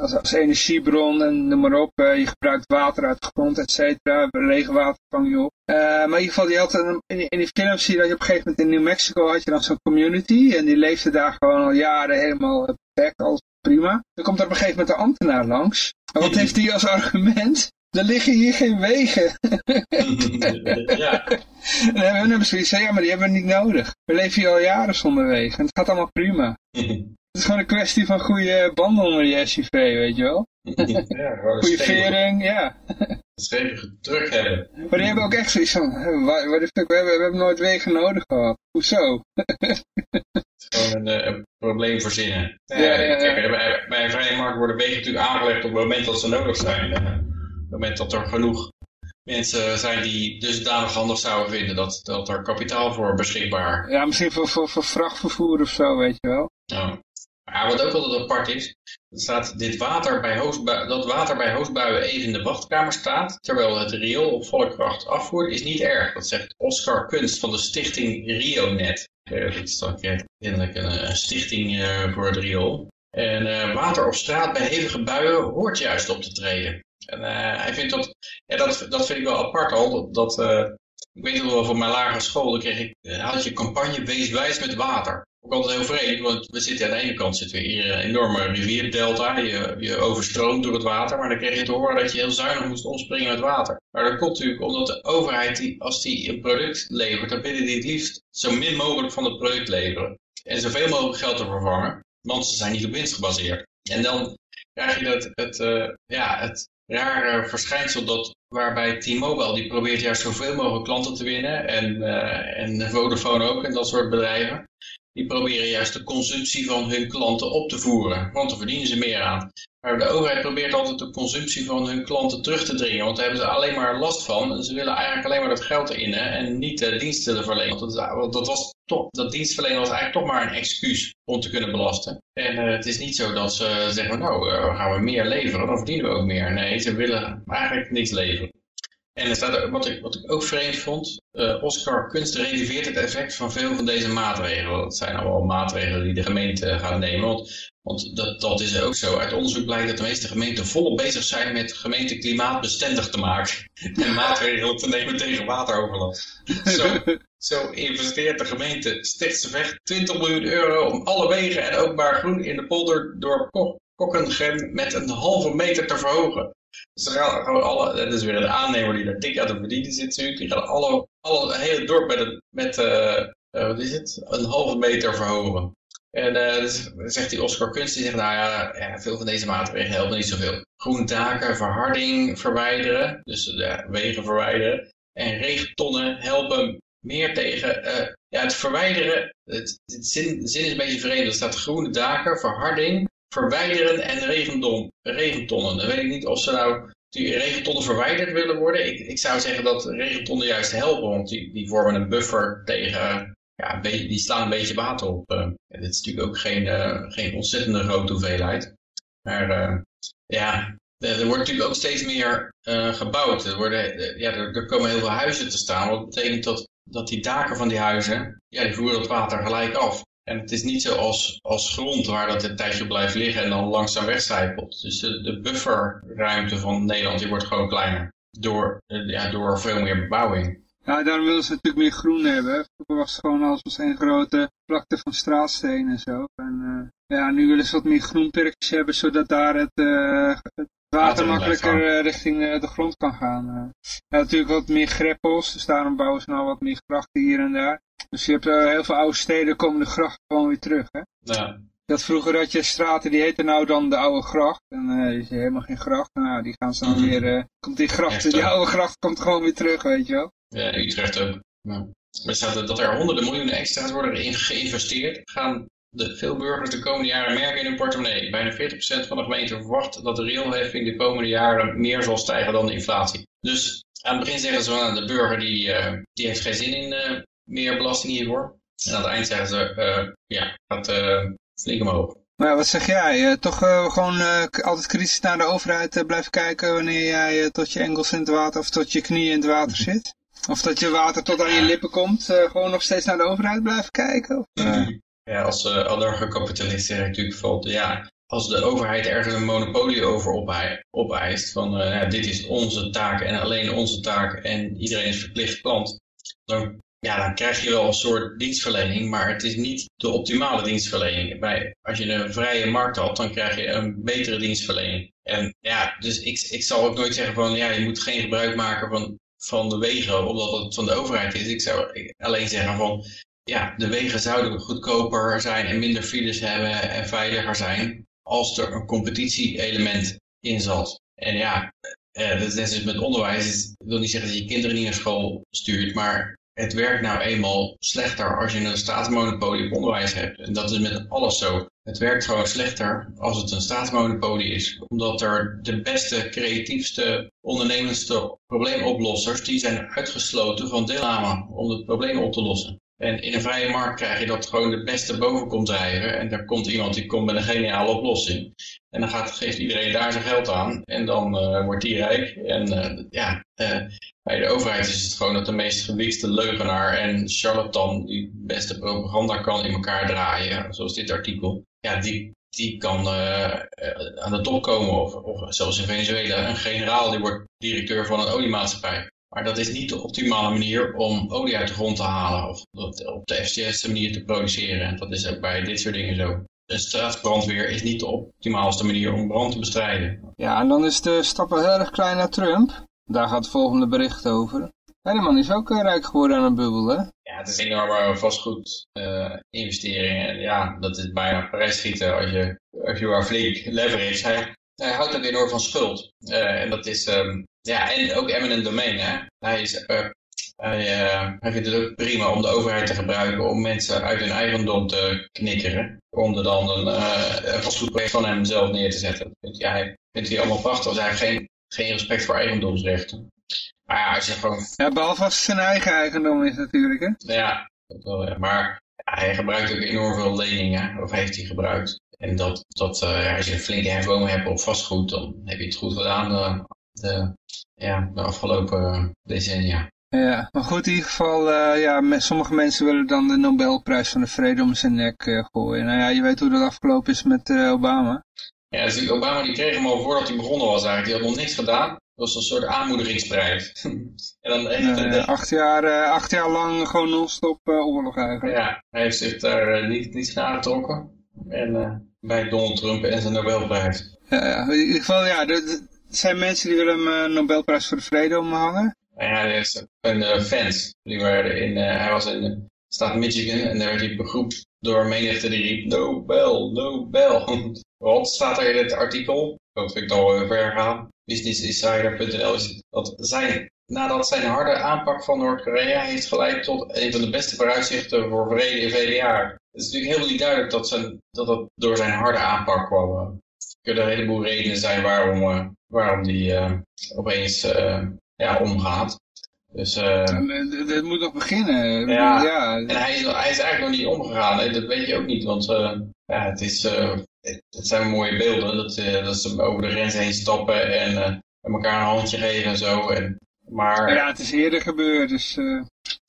als, als, energiebron en noem maar op. je gebruikt water uit de grond, et cetera. Regenwater vang je op. maar in ieder geval, die had een, in, in, die films zie je dat je op een gegeven moment in New Mexico had je dan zo'n community. En die leefde daar gewoon al jaren helemaal perfect, alles prima. Dan komt er op een gegeven moment een ambtenaar langs. En wat heeft hij als argument? er liggen hier geen wegen. [LAUGHS] ja. En hun hebben zoiets ja, maar die hebben we niet nodig. We leven hier al jaren zonder wegen. En het gaat allemaal prima. [LAUGHS] Het is gewoon een kwestie van goede banden onder je SUV, weet je wel. [LAUGHS] ja, goede vering, ja. Stevige terug hebben. Maar die hebben ook echt zoiets van, we, hebben, we hebben nooit wegen nodig gehad. Hoezo? Het is gewoon een, eh, een probleem verzinnen. Ja, ja, ja, Kijk, bij, bij een vrije markt worden wegen natuurlijk aangelegd op het moment dat ze nodig zijn het moment dat er genoeg mensen zijn die dusdanig handig zouden vinden dat, dat er kapitaal voor beschikbaar. Ja, misschien voor, voor, voor vrachtvervoer of zo, weet je wel. Ja. Maar wat ook altijd apart is, dat, staat dit water bij dat water bij hoofdbuien even in de wachtkamer staat, terwijl het riool op volle kracht afvoert, is niet erg. Dat zegt Oscar Kunst van de stichting RioNet. Dat is dan kennelijk een, een stichting uh, voor het riool. En uh, water op straat bij hevige buien hoort juist op te treden. En hij vindt dat, ja, dat, dat vind ik wel apart al, dat, ik weet nog wel van mijn lagere school, kreeg ik, had je campagne Wees wijs met water. Ook altijd heel vreemd, want we zitten aan de ene kant zitten we hier een enorme rivierdelta, je, je overstroomt door het water, maar dan kreeg je te horen dat je heel zuinig moest omspringen met water. Maar dat komt natuurlijk omdat de overheid, die, als die een product levert, dan willen die het liefst zo min mogelijk van het product leveren. En zoveel mogelijk geld te vervangen. want ze zijn niet op winst gebaseerd. En dan krijg je dat, het, uh, ja, het rare verschijnsel dat waarbij T-Mobile die probeert juist zoveel mogelijk klanten te winnen en, uh, en Vodafone ook en dat soort bedrijven. Die proberen juist de consumptie van hun klanten op te voeren, want daar verdienen ze meer aan. Maar de overheid probeert altijd de consumptie van hun klanten terug te dringen, want daar hebben ze alleen maar last van. En ze willen eigenlijk alleen maar dat geld innen en niet de diensten verlenen. Want dat, dat, was dat dienstverlenen was eigenlijk toch maar een excuus om te kunnen belasten. En uh, het is niet zo dat ze zeggen, nou, uh, gaan we meer leveren, dan verdienen we ook meer. Nee, ze willen eigenlijk niks leveren. En er staat, wat, ik, wat ik ook vreemd vond, uh, Oscar Kunst relativeert het effect van veel van deze maatregelen. Dat zijn allemaal maatregelen die de gemeente gaat nemen. Want, want dat, dat is ook zo. Uit onderzoek blijkt dat de meeste gemeenten volop bezig zijn met gemeente klimaatbestendig te maken. [LAUGHS] en maatregelen te nemen tegen wateroverlast. zo, [LAUGHS] zo investeert de gemeente Stichtse Vecht 20 miljoen euro om alle wegen en openbaar groen in de polder door Kokkengem met een halve meter te verhogen. Dus gaan gewoon alle, dat is weer de aannemer die daar dik aan te verdienen zit natuurlijk. Die gaan alle, alle hele dorp met, met uh, uh, wat is het, een halve meter verhogen. En uh, dus zegt die Oscar Kunst, die zegt nou ja, ja, veel van deze maatregelen helpen niet zoveel. Groen daken, verharding verwijderen, dus de wegen verwijderen. En regentonnen helpen meer tegen ja, het verwijderen. Het, het zin, de zin is een beetje vreemd. Er staat groene daken, verharding, verwijderen en regentonnen. Dan weet ik niet of ze nou die regentonnen verwijderd willen worden. Ik, ik zou zeggen dat regentonnen juist helpen, want die, die vormen een buffer tegen, ja, die slaan een beetje water op. Uh, dit is natuurlijk ook geen, uh, geen ontzettende grote hoeveelheid. Maar uh, ja, er wordt natuurlijk ook steeds meer gebouwd. Er, worden, ja, er, er, komen heel veel huizen te staan, wat betekent dat, dat die daken van die huizen, ja, die voeren dat water gelijk af. En het is niet zoals als grond waar dat een tijdje blijft liggen en dan langzaam wegcijpelt. Dus de, de bufferruimte van Nederland die wordt gewoon kleiner door, ja, door veel meer bebouwing. Ja, daarom willen ze natuurlijk meer groen hebben. Vroeger was het gewoon als een grote vlakte van straatsteen en zo. En uh, ja, nu willen ze wat meer groenperkjes hebben, zodat daar het, uh, het water makkelijker richting de grond kan gaan. ja, natuurlijk wat meer greppels, dus daarom bouwen ze nou wat meer grachten hier en daar. Dus je hebt uh, heel veel oude steden komen de gracht gewoon weer terug, hè? Ja. Dat vroeger had je straten, die heten nou dan de oude gracht. En uh, is helemaal geen gracht. Nou, die gaan ze dan mm. weer, uh, komt die gracht, die oude gracht komt gewoon weer terug, weet je wel. Ja, Utrecht ook. Ja. Er staat dat er honderden miljoenen extra's worden in geïnvesteerd. Gaan de, veel burgers de komende jaren merken in hun portemonnee. Bijna 40% van de gemeente verwacht dat de railheffing de komende jaren meer zal stijgen dan de inflatie. Dus aan het begin zeggen ze van de burger die, uh, die heeft geen zin in meer belasting hiervoor. En aan het eind zeggen ze, uh, ja, gaat uh, flink omhoog. Maar wat zeg jij? Uh, toch gewoon altijd kritisch naar de overheid blijven kijken wanneer jij tot je enkels in het water of tot je knieën in het water zit? Of dat je water tot aan je lippen komt, gewoon nog steeds naar de overheid blijven kijken? Of, Ja, als uh, anarcho-kapitalist zeg ik natuurlijk van, ja, als de overheid ergens een monopolie over opeist, van ja, dit is onze taak en alleen onze taak en iedereen is verplicht klant, dan ja, dan krijg je wel een soort dienstverlening, maar het is niet de optimale dienstverlening. Bij, als je een vrije markt had, dan krijg je een betere dienstverlening. En ja, dus ik, ik zal ook nooit zeggen van, ja, je moet geen gebruik maken van, van de wegen, omdat het van de overheid is. Ik zou alleen zeggen van, ja, de wegen zouden goedkoper zijn en minder files hebben en veiliger zijn, als er een competitie-element in zat. En ja, eh, dat is net zoals met onderwijs. Ik wil niet zeggen dat je kinderen niet naar school stuurt, maar het werkt nou eenmaal slechter als je een staatsmonopolie op onderwijs hebt. En dat is met alles zo. Het werkt gewoon slechter als het een staatsmonopolie is. Omdat er de beste, creatiefste, ondernemendste probleemoplossers... die zijn uitgesloten van deelname om het probleem op te lossen. En in een vrije markt krijg je dat gewoon de beste boven komt drijven. En daar komt iemand die komt met een geniale oplossing. En dan gaat, geeft iedereen daar zijn geld aan. En dan uh, wordt die rijk. En uh, ja, uh, bij de overheid is het gewoon dat de meest gewikste leugenaar en charlatan die beste propaganda kan in elkaar draaien. Zoals dit artikel. Ja, die, die kan aan de top komen. Of, zoals in Venezuela, een generaal die wordt directeur van een oliemaatschappij. Maar dat is niet de optimale manier om olie uit de grond te halen of op de FCS manier te produceren. En dat is ook bij dit soort dingen zo. De staatsbrandweer is niet de optimaalste manier om brand te bestrijden. Ja, en dan is de stap heel erg klein naar Trump. Daar gaat het volgende bericht over. Ja, die man is ook rijk geworden aan een bubbel, hè? ja, het is een enorme vastgoed investering. En ja, dat is bijna prijsschieten als je, als je maar flink leverage. Hij, hij houdt ook enorm van schuld. en dat is, ehm, ja, en ook eminent domain. Hè? Hij is hij, uh, hij, vindt het ook prima om de overheid te gebruiken om mensen uit hun eigendom te knikkeren. Om er dan een, uh, een vastgoedproject van hemzelf neer te zetten. Vindt hij, vindt hij allemaal prachtig. Dus hij heeft geen, geen respect voor eigendomsrechten. Maar ja, als je gewoon... Ja, behalve als het zijn eigen eigendom is natuurlijk, hè? Ja, dat wel, ja. Maar hij gebruikt ook enorm veel leningen, of heeft hij gebruikt. En dat, dat uh, als je een flinke hefboom hebt op vastgoed, dan heb je het goed gedaan de, ja, de afgelopen decennia. Ja, maar goed, in ieder geval, uh, ja, sommige mensen willen dan de Nobelprijs van de Vrede om zijn nek uh, gooien. Nou ja, je weet hoe dat afgelopen is met uh, Obama. Ja, dus Obama die kreeg hem al voordat hij begonnen was eigenlijk. Die had nog niks gedaan. Dat was een soort aanmoedigingsprijs. [LAUGHS] en dan heeft, acht, jaar, acht jaar lang gewoon non-stop oorlog eigenlijk. Ja, hij heeft zich daar niet, niet van aangetrokken. En bij Donald Trump en zijn Nobelprijs. Ja, ja, in ieder geval, ja, zijn mensen die willen hem Nobelprijs voor de Vrede omhangen. Ja, hij is een uh, fans. Die waren in, uh, hij was in de staat Michigan en daar werd hij begroept door menigte die riep Nobel, Nobel. Wat staat er in het artikel? Dat vind ik dan wel ver gaan. BusinessInsider.nl is dat zijn, nadat zijn harde aanpak van Noord-Korea heeft geleid tot een van de beste vooruitzichten voor vrede in vele jaar. Het is natuurlijk helemaal niet duidelijk dat, zijn, dat het door zijn harde aanpak kwam. Er kunnen een heleboel redenen zijn waarom, uh, waarom die uh, opeens uh, ja, omgaat. Dus, dit moet nog beginnen. Ja, ja. en hij is, hij is eigenlijk nog niet omgegaan. Hè? Dat weet je ook niet, want ja, het, is, het, zijn mooie beelden. Dat, dat ze over de grens heen stappen en elkaar een handje geven en zo. En, maar, ja, het is eerder gebeurd, dus...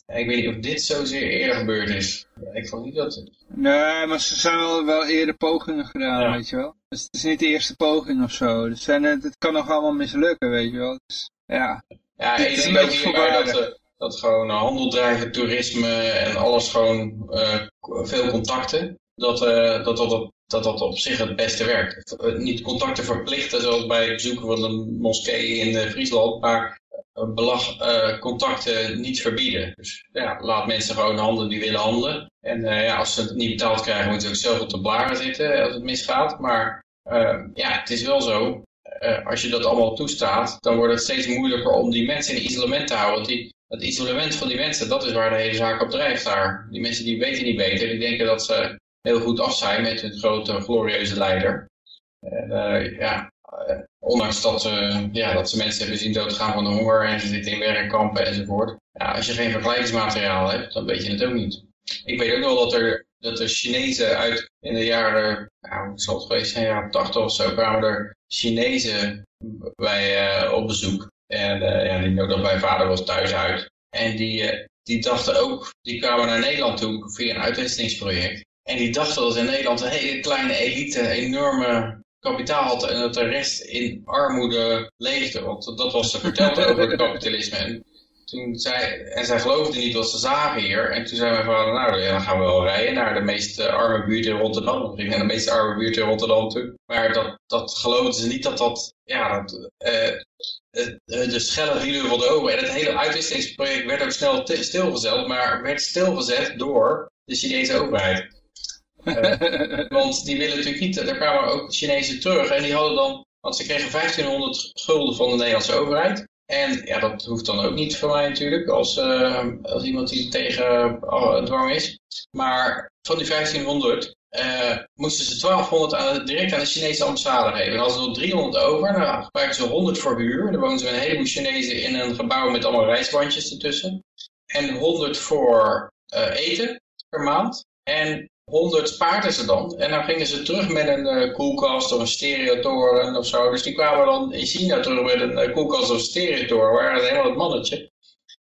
Ik weet niet of dit zozeer eerder gebeurd is. Ik vond niet dat... Nee, maar ze zijn wel, wel eerder pogingen gedaan, weet je wel. Dus het is niet de eerste poging of zo. Dus zijn het, het kan nog allemaal mislukken, weet je wel. Dus, ja. Ja, ik denk ook hierbij dat, uh, dat gewoon handel drijven, toerisme en alles gewoon uh, veel contacten, dat, uh, dat, dat, dat, dat op zich het beste werkt. Niet contacten verplichten zoals bij het bezoeken van een moskee in Friesland, maar belag, contacten niet verbieden. Dus ja, laat mensen gewoon handelen die willen handelen. En ja, als ze het niet betaald krijgen, moeten ze ook zelf op de blaren zitten als het misgaat. Maar ja, het is wel zo als je dat allemaal toestaat, dan wordt het steeds moeilijker om die mensen in isolement te houden. Want die, het isolement van die mensen, dat is waar de hele zaak op drijft daar. Die mensen die weten niet beter, die denken dat ze heel goed af zijn met hun grote glorieuze leider. En ja, ondanks dat, ja, dat ze mensen hebben zien doodgaan van de honger en ze zitten in werkkampen enzovoort. Ja, als je geen vergelijkingsmateriaal hebt, dan weet je het ook niet. Ik weet ook wel dat er, dat er Chinezen uit in de jaren, nou, het zal het geweest zijn, jaren 80 of zo, kwamen er Chinezen bij, uh, op bezoek. En uh, ja, die mijn vader was thuis uit. En die, die dachten ook, die kwamen naar Nederland toe via een uitwisselingsproject. En die dachten dat in Nederland een hele kleine elite enorme kapitaal had en dat de rest in armoede leefde. Want dat was ze verteld over het kapitalisme. En toen zei, en zij geloofden niet wat ze zagen hier. En toen zei mijn vader, nou dan gaan we wel rijden naar de meest arme buurt in Rotterdam. We gingen naar de meest arme buurt in Rotterdam toe. Maar dat, dat geloofden ze niet dat dat, ja, dat, uh, de schellen vielen van de ogen. En het hele uitwisselingsproject werd ook snel stilgezet, maar werd stilgezet door de Chinese overheid. Uh, want die willen natuurlijk niet, er kwamen ook Chinezen terug en die hadden dan, want ze kregen 1500 gulden van de Nederlandse overheid. En ja, dat hoeft dan ook niet voor mij natuurlijk, als, uh, als iemand die tegen uh, dwang is. Maar van die 1500 uh, moesten ze 1200 aan, direct aan de Chinese ambassade geven. En als er nog 300 over, dan gebruiken ze 100 voor huur. Dan wonen ze een heleboel Chinezen in een gebouw met allemaal reisbandjes ertussen. En 100 voor eten per maand. En 100 spaarden ze dan. En dan gingen ze terug met een uh, koelkast of een stereotoren of zo. Dus die kwamen dan in China terug met een uh, koelkast of stereotoren. Waren helemaal het mannetje.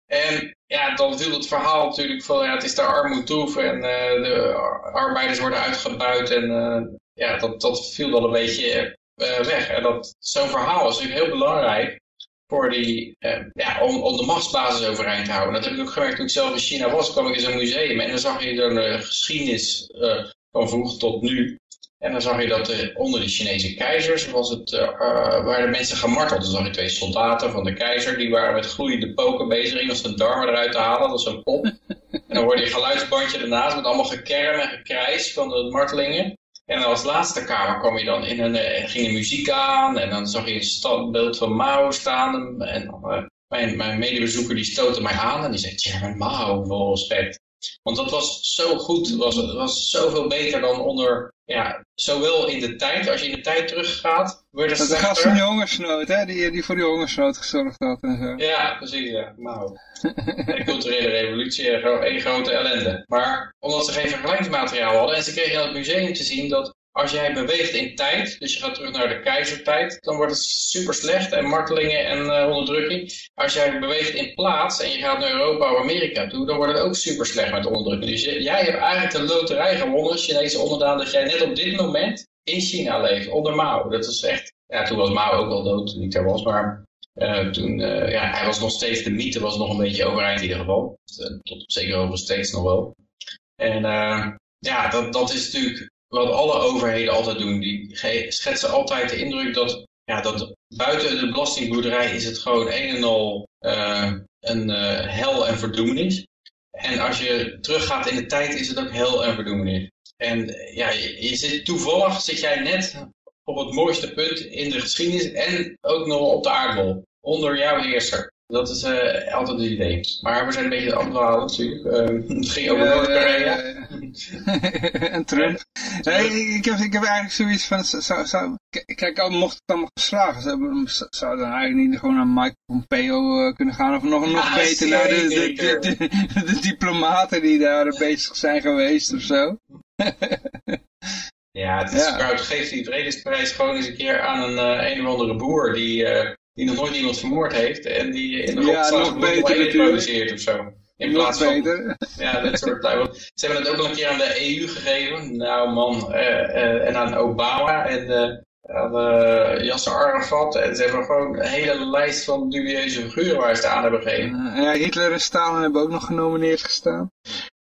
En ja, dan viel het verhaal natuurlijk van ja, het is daar armoedtoef en uh, de arbeiders worden uitgebuit. En ja, dat, dat viel dan een beetje weg. En dat zo'n verhaal is natuurlijk heel belangrijk voor die, uh, ja, om, om de machtsbasis overeind te houden. Dat heb ik ook gemerkt toen ik zelf in China was, kwam ik in zo'n museum en dan zag je dan de geschiedenis uh, van vroeg tot nu. En dan zag je dat er onder de Chinese keizers was het, uh, waren mensen gemarteld. Dan zag je twee soldaten van de keizer, die waren met gloeiende poken bezig om zijn darmen eruit te halen. Dat is een pop. En dan hoorde je geluidsbandje ernaast met allemaal gekerm en gekrijs van de martelingen. En als laatste kamer kwam je dan in een, uh, ging de muziek aan en dan zag je een standbeeld van Mao staan. En uh, mijn, mijn medebezoeker die stootte mij aan en die zei, Chairman Mao, vol respect. Want dat was zo goed, was, was zoveel beter dan onder, ja, zowel in de tijd, als je in de tijd teruggaat, Dat de gast van die hongersnood, hè, die, die voor die hongersnood gezorgd had en zo. Ja, precies, ja, Mao. de culturele revolutie, een grote ellende. Maar omdat ze geen vergelijkingsmateriaal hadden en ze kregen in het museum te zien dat als jij beweegt in tijd, dus je gaat terug naar de keizertijd, dan wordt het super slecht en martelingen en uh, onderdrukking. Als jij beweegt in plaats en je gaat naar Europa of Amerika toe, dan wordt het ook super slecht met onderdrukking. Dus jij hebt eigenlijk de loterij gewonnen, Chinese onderdaan, dat jij net op dit moment in China leeft, onder Mao. Dat is echt, ja, toen was Mao ook al dood ik daar was, maar uh, toen, uh, ja, hij was nog steeds, de mythe was nog een beetje overeind in ieder geval. Tot op zekere hoogte steeds nog wel. En ja, dat, dat is natuurlijk wat alle overheden altijd doen. Die schetsen altijd de indruk dat, ja, dat buiten de belastingboerderij is het gewoon een en al een hel en verdoemenis. En als je teruggaat in de tijd is het ook hel en verdoemenis. En ja, je, je zit, toevallig zit jij net op het mooiste punt in de geschiedenis en ook nog op de aardbol. Onder jouw heerser. Dat is uh, altijd het idee. Maar we zijn een beetje het afdwalen natuurlijk. Uh, [LAUGHS] het ging over Noord-Korea. en Trump. Nee, ik, heb, ik heb eigenlijk zoiets van... Zou, zou, kijk, mocht het allemaal geslagen zijn, zou dan eigenlijk niet gewoon naar Mike Pompeo uh, kunnen gaan. Of nog, nog beter naar de, de, de, de, diplomaten die daar bezig zijn geweest of zo. [LAUGHS] ja, het, is, ja. die vredesprijs gewoon eens een keer aan een, een of andere boer die die nog nooit iemand vermoord heeft en die in de ja, nog beter produceert of zo. In plaats van, beter. Ja, dat soort Ze hebben het ook al een keer aan de EU gegeven. Nou man, uh, uh, en aan Obama en uh, aan Yasser Arafat. En ze hebben gewoon een hele lijst van dubieuze figuren waar ze het aan hebben gegeven. ja, Hitler en Stalin hebben ook nog genomineerd gestaan.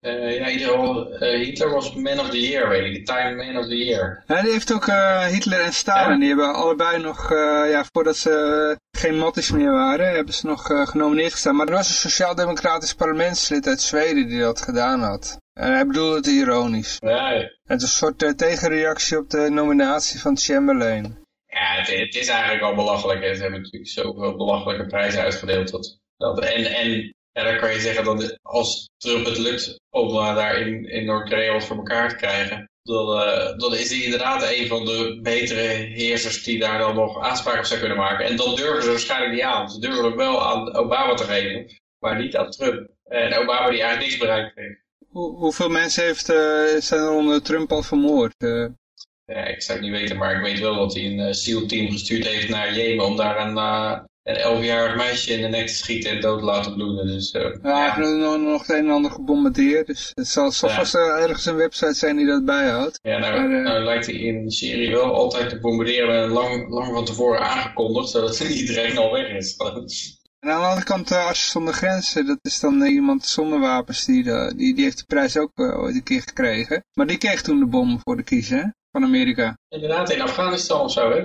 Uh, ja, uh, Hitler was Man of the Year, weet ik. Time Man of the Year. Ja, die heeft ook uh, Hitler en Stalin. Die hebben allebei nog, ja, voordat ze geen matties meer waren, hebben ze nog genomineerd gestaan. Maar er was een sociaal-democratisch parlementslid uit Zweden die dat gedaan had. En hij bedoelde het ironisch. Ja. Het is een soort tegenreactie op de nominatie van Chamberlain. Ja, het, het, is eigenlijk al belachelijk. Ze hebben natuurlijk zoveel belachelijke prijzen uitgedeeld. Dat, dat, en, en ja, dan kan je zeggen dat als Trump het lukt om uh, daar in, in Noord-Korea wat voor elkaar te krijgen, dan, uh, dan is hij inderdaad een van de betere heersers die daar dan nog aanspraak op zou kunnen maken. En dat durven ze waarschijnlijk niet aan. Ze durven het wel aan Obama te geven, maar niet aan Trump. En Obama die eigenlijk niks bereikt heeft. Hoe, hoeveel mensen heeft, uh, zijn er onder Trump al vermoord? Ja, ik zou het niet weten, maar ik weet wel dat hij een SEAL-team gestuurd heeft naar Jemen om daar een, een elfjarig meisje in de nek te schieten en dood laten bloeden. Dus, uh, ja, ja. er nog, nog het een en ander gebombardeerd. Dus het zal, zal vast uh, ergens een website zijn die dat bijhoudt. Ja, nou, maar, uh, nou lijkt hij in Syrië wel altijd te bombarderen lang, lang van tevoren aangekondigd, zodat [LAUGHS] iedereen al weg is. En aan de andere kant, Arts zonder grenzen, dat is dan iemand zonder wapens, die, die, die heeft de prijs ook ooit een keer gekregen. Maar die kreeg toen de bom voor de kiezen, van Amerika. Inderdaad, in Afghanistan of zo, hè?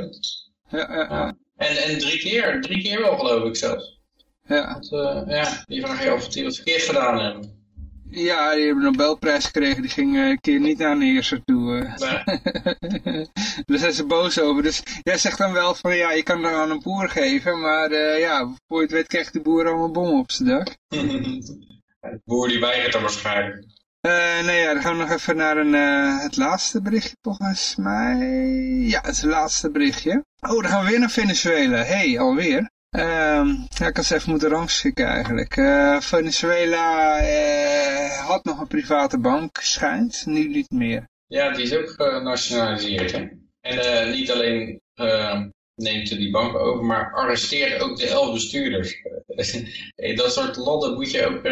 Ja, ja, ja. En, en drie keer, drie keer wel geloof ik zelfs. Ja. Want, uh, ja, die vraag je of die wat verkeerd gedaan hebben. Ja, die hebben een Nobelprijs gekregen. Die ging een keer niet naar de eerste toe. Nee. [LAUGHS] Daar zijn ze boos over. Dus jij zegt dan wel van ja, je kan het aan een boer geven. Maar uh, ja, voor je het weet krijgt de boer allemaal bommen op zijn dak. [LAUGHS] de boer die weigert dan waarschijnlijk. Uh, nee, ja, dan gaan we nog even naar een, uh, het laatste berichtje volgens mij. Ja, het laatste berichtje. Oh, dan gaan we weer naar Venezuela. hey, alweer. Uh, ja, ik had ze even moeten rangschikken eigenlijk. Uh, Venezuela had nog een private bank, schijnt. Nu niet meer. Ja, die is ook genationaliseerd. En niet alleen ehm, neemt die bank over, maar arresteert ook de elf bestuurders. [LAUGHS] Dat soort landen moet je ook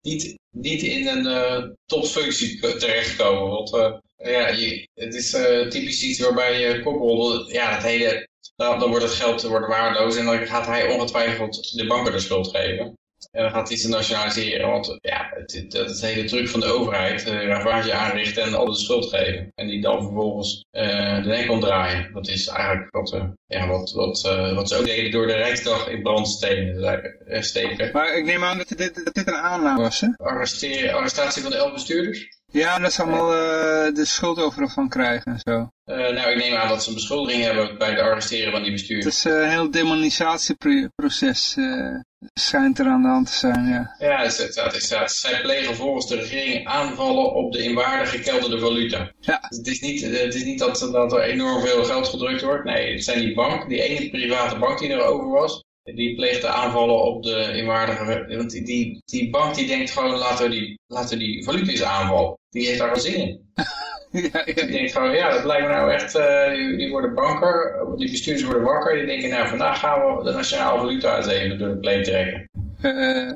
niet, niet in een uh, topfunctie terechtkomen. Want uh, ja, je, het is typisch iets waarbij je koprol, ja, het hele, dan wordt het geld wordt waardeloos en dan gaat hij ongetwijfeld de banken de schuld geven. En dan gaat hij ze nationaliseren. Want ja, het, dat is de hele truc van de overheid. Uh, ravage aanrichten en alles schuld geven. En die dan vervolgens uh, de nek omdraaien. Dat is eigenlijk wat, uh, ja, wat, wat, wat ze ook deden door de Rijksdag in brand steken. Maar ik neem aan dat dit, dat dit een aanname was, hè? Arresteren, arrestatie van de elf bestuurders? Ja, dat ze allemaal uh, de schuld over van krijgen en zo. Uh, nou, ik neem aan dat ze een beschuldiging hebben bij het arresteren van die bestuurders. Het is uh, een heel demonisatieproces uh, schijnt er aan de hand te zijn, ja. Ja, het, het, het, zij plegen volgens de regering aanvallen op de in waarde gekelderde valuta. Ja. Dus het is niet, het is niet dat, dat er enorm veel geld gedrukt wordt. Nee, het zijn die bank, die ene private bank die er over was. Die pleegt aanvallen op de inwaardige... Want die, die bank die denkt gewoon, laten we die, laten we die valuta eens aanvallen. Die heeft daar wel zin in. [LAUGHS] ja, ja, Die denkt gewoon, ja, dat lijkt me nou echt... Uh, die, die, worden banker, die bestuurders worden wakker. Die denken, nou, vandaag gaan we de nationale valuta eens even door de pleeg trekken. Uh,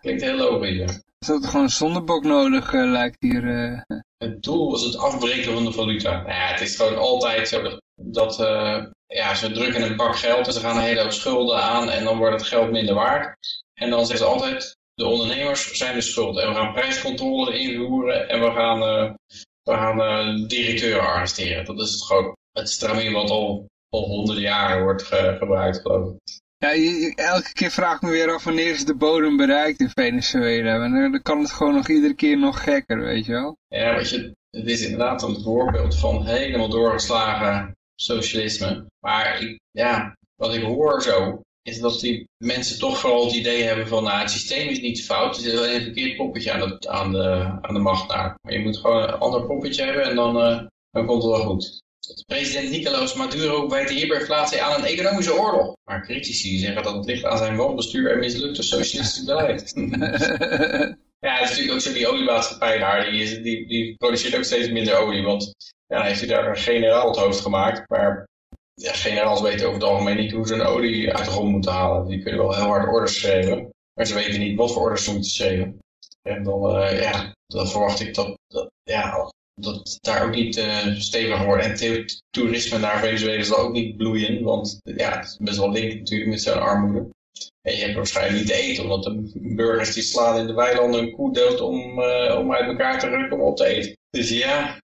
Klinkt heel logisch, ja. Is dat gewoon een zondebok nodig, uh, lijkt hier... Het doel was het afbreken van de valuta. Nou ja, het is gewoon altijd zo dat... dat ja, ze drukken een bak geld en ze gaan een hele hoop schulden aan en dan wordt het geld minder waard. En dan zeggen ze altijd, de ondernemers zijn de schuld. En we gaan prijscontrole invoeren en we gaan, we gaan directeuren arresteren. Dat is het gewoon het stramien wat al, al honderden jaren wordt ge gebruikt, geloof ik. Ja, elke keer vraag ik me weer af wanneer is de bodem bereikt in Venezuela. Want dan kan het gewoon nog iedere keer nog gekker, weet je wel. Ja, het is inderdaad een voorbeeld van helemaal doorgeslagen socialisme. Maar ik, ja, wat ik hoor zo, is dat die mensen toch vooral het idee hebben van, nou, het systeem is niet fout, het is alleen een verkeerd poppetje aan de, aan de, aan de macht daar. Maar je moet gewoon een ander poppetje hebben en dan, uh, dan komt het wel goed. President Nicolas Maduro wijt de hyperinflatie aan een economische oorlog. Maar critici zeggen dat het ligt aan zijn wanbestuur en mislukte socialistisch beleid. [LAUGHS] ja, het is natuurlijk ook zo die oliemaatschappij daar, die, is, die, die produceert ook steeds minder olie, want ja, heeft hij daar een generaal het hoofd gemaakt. Maar ja, generaals weten over het algemeen niet hoe ze een olie uit de grond moeten halen. Die kunnen wel heel hard orders schrijven. Maar ze weten niet wat voor orders ze moeten schrijven. En dan, uh, ja, dan verwacht ik dat, dat, ja, dat daar ook niet uh, steviger wordt. En toerisme naar Venezuela zal ook niet bloeien. Want ja, het is best wel link natuurlijk met zo'n armoede. En je hebt waarschijnlijk niet te eten, omdat de burgers die slaan in de weilanden een koe dood om, uh, om uit elkaar te rukken om op te eten. Dus ja,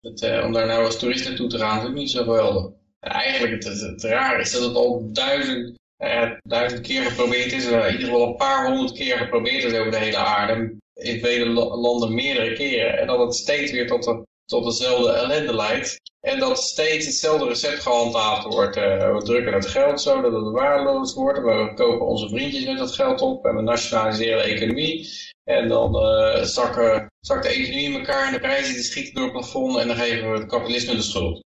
het, uh, om daar nou als toerist naartoe te gaan is ook niet zo geweldig. En eigenlijk het, het, het raar is dat het al duizend, uh, duizend keer geprobeerd is. Uh, in ieder geval een paar honderd keer geprobeerd is over de hele aarde. In vele landen meerdere keren. En dat het steeds weer tot, tot dezelfde ellende leidt. En dat steeds hetzelfde recept gehandhaafd wordt. we drukken het geld zo dat het waardeloos wordt. We kopen onze vriendjes met dat geld op. En we nationaliseren de economie. En dan uh, zakken, zakt de economie in elkaar en de prijzen die schieten door het plafond en dan geven we het kapitalisme de schuld.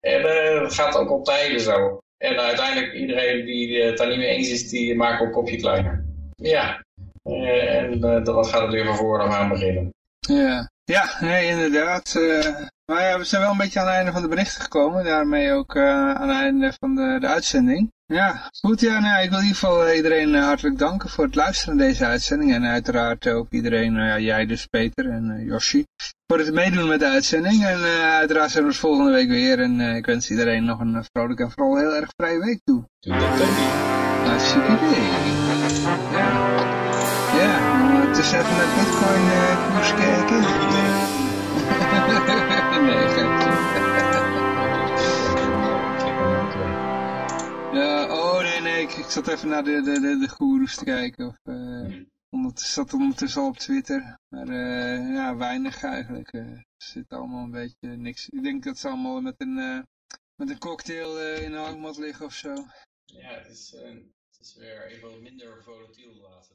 En dat gaat ook al tijden zo. En uiteindelijk iedereen die het daar niet mee eens is, die maakt ook kopje kleiner. Ja, uh, en dan gaat het weer van voren aan beginnen. Ja, ja nee, inderdaad. Maar ja, we zijn wel een beetje aan het einde van de berichten gekomen. Daarmee ook aan het einde van de, de uitzending. Ja, goed. Ja, nou, ik wil in ieder geval iedereen hartelijk danken voor het luisteren naar deze uitzending. En uiteraard ook iedereen, ja, jij dus Peter en Yoshi, voor het meedoen met de uitzending. En uiteraard zijn we volgende week weer. En ik wens iedereen nog een vrolijke en vooral heel erg vrije week toe. Doe dat. Hartstikke idee. Ja. Ja, het eens even naar Bitcoin koers kijken. [LAUGHS] Ja, oh nee, nee, ik, ik zat even naar de, de, de, de goeroes te kijken. Of, uh, ondertussen, zat ondertussen al op Twitter. Maar uh, ja, weinig eigenlijk. Uh, zit allemaal een beetje niks. Ik denk dat ze allemaal met een, uh, met een cocktail uh, in de hangmat liggen of zo. Ja, het is, uh, het is weer even minder volatiel de laatste.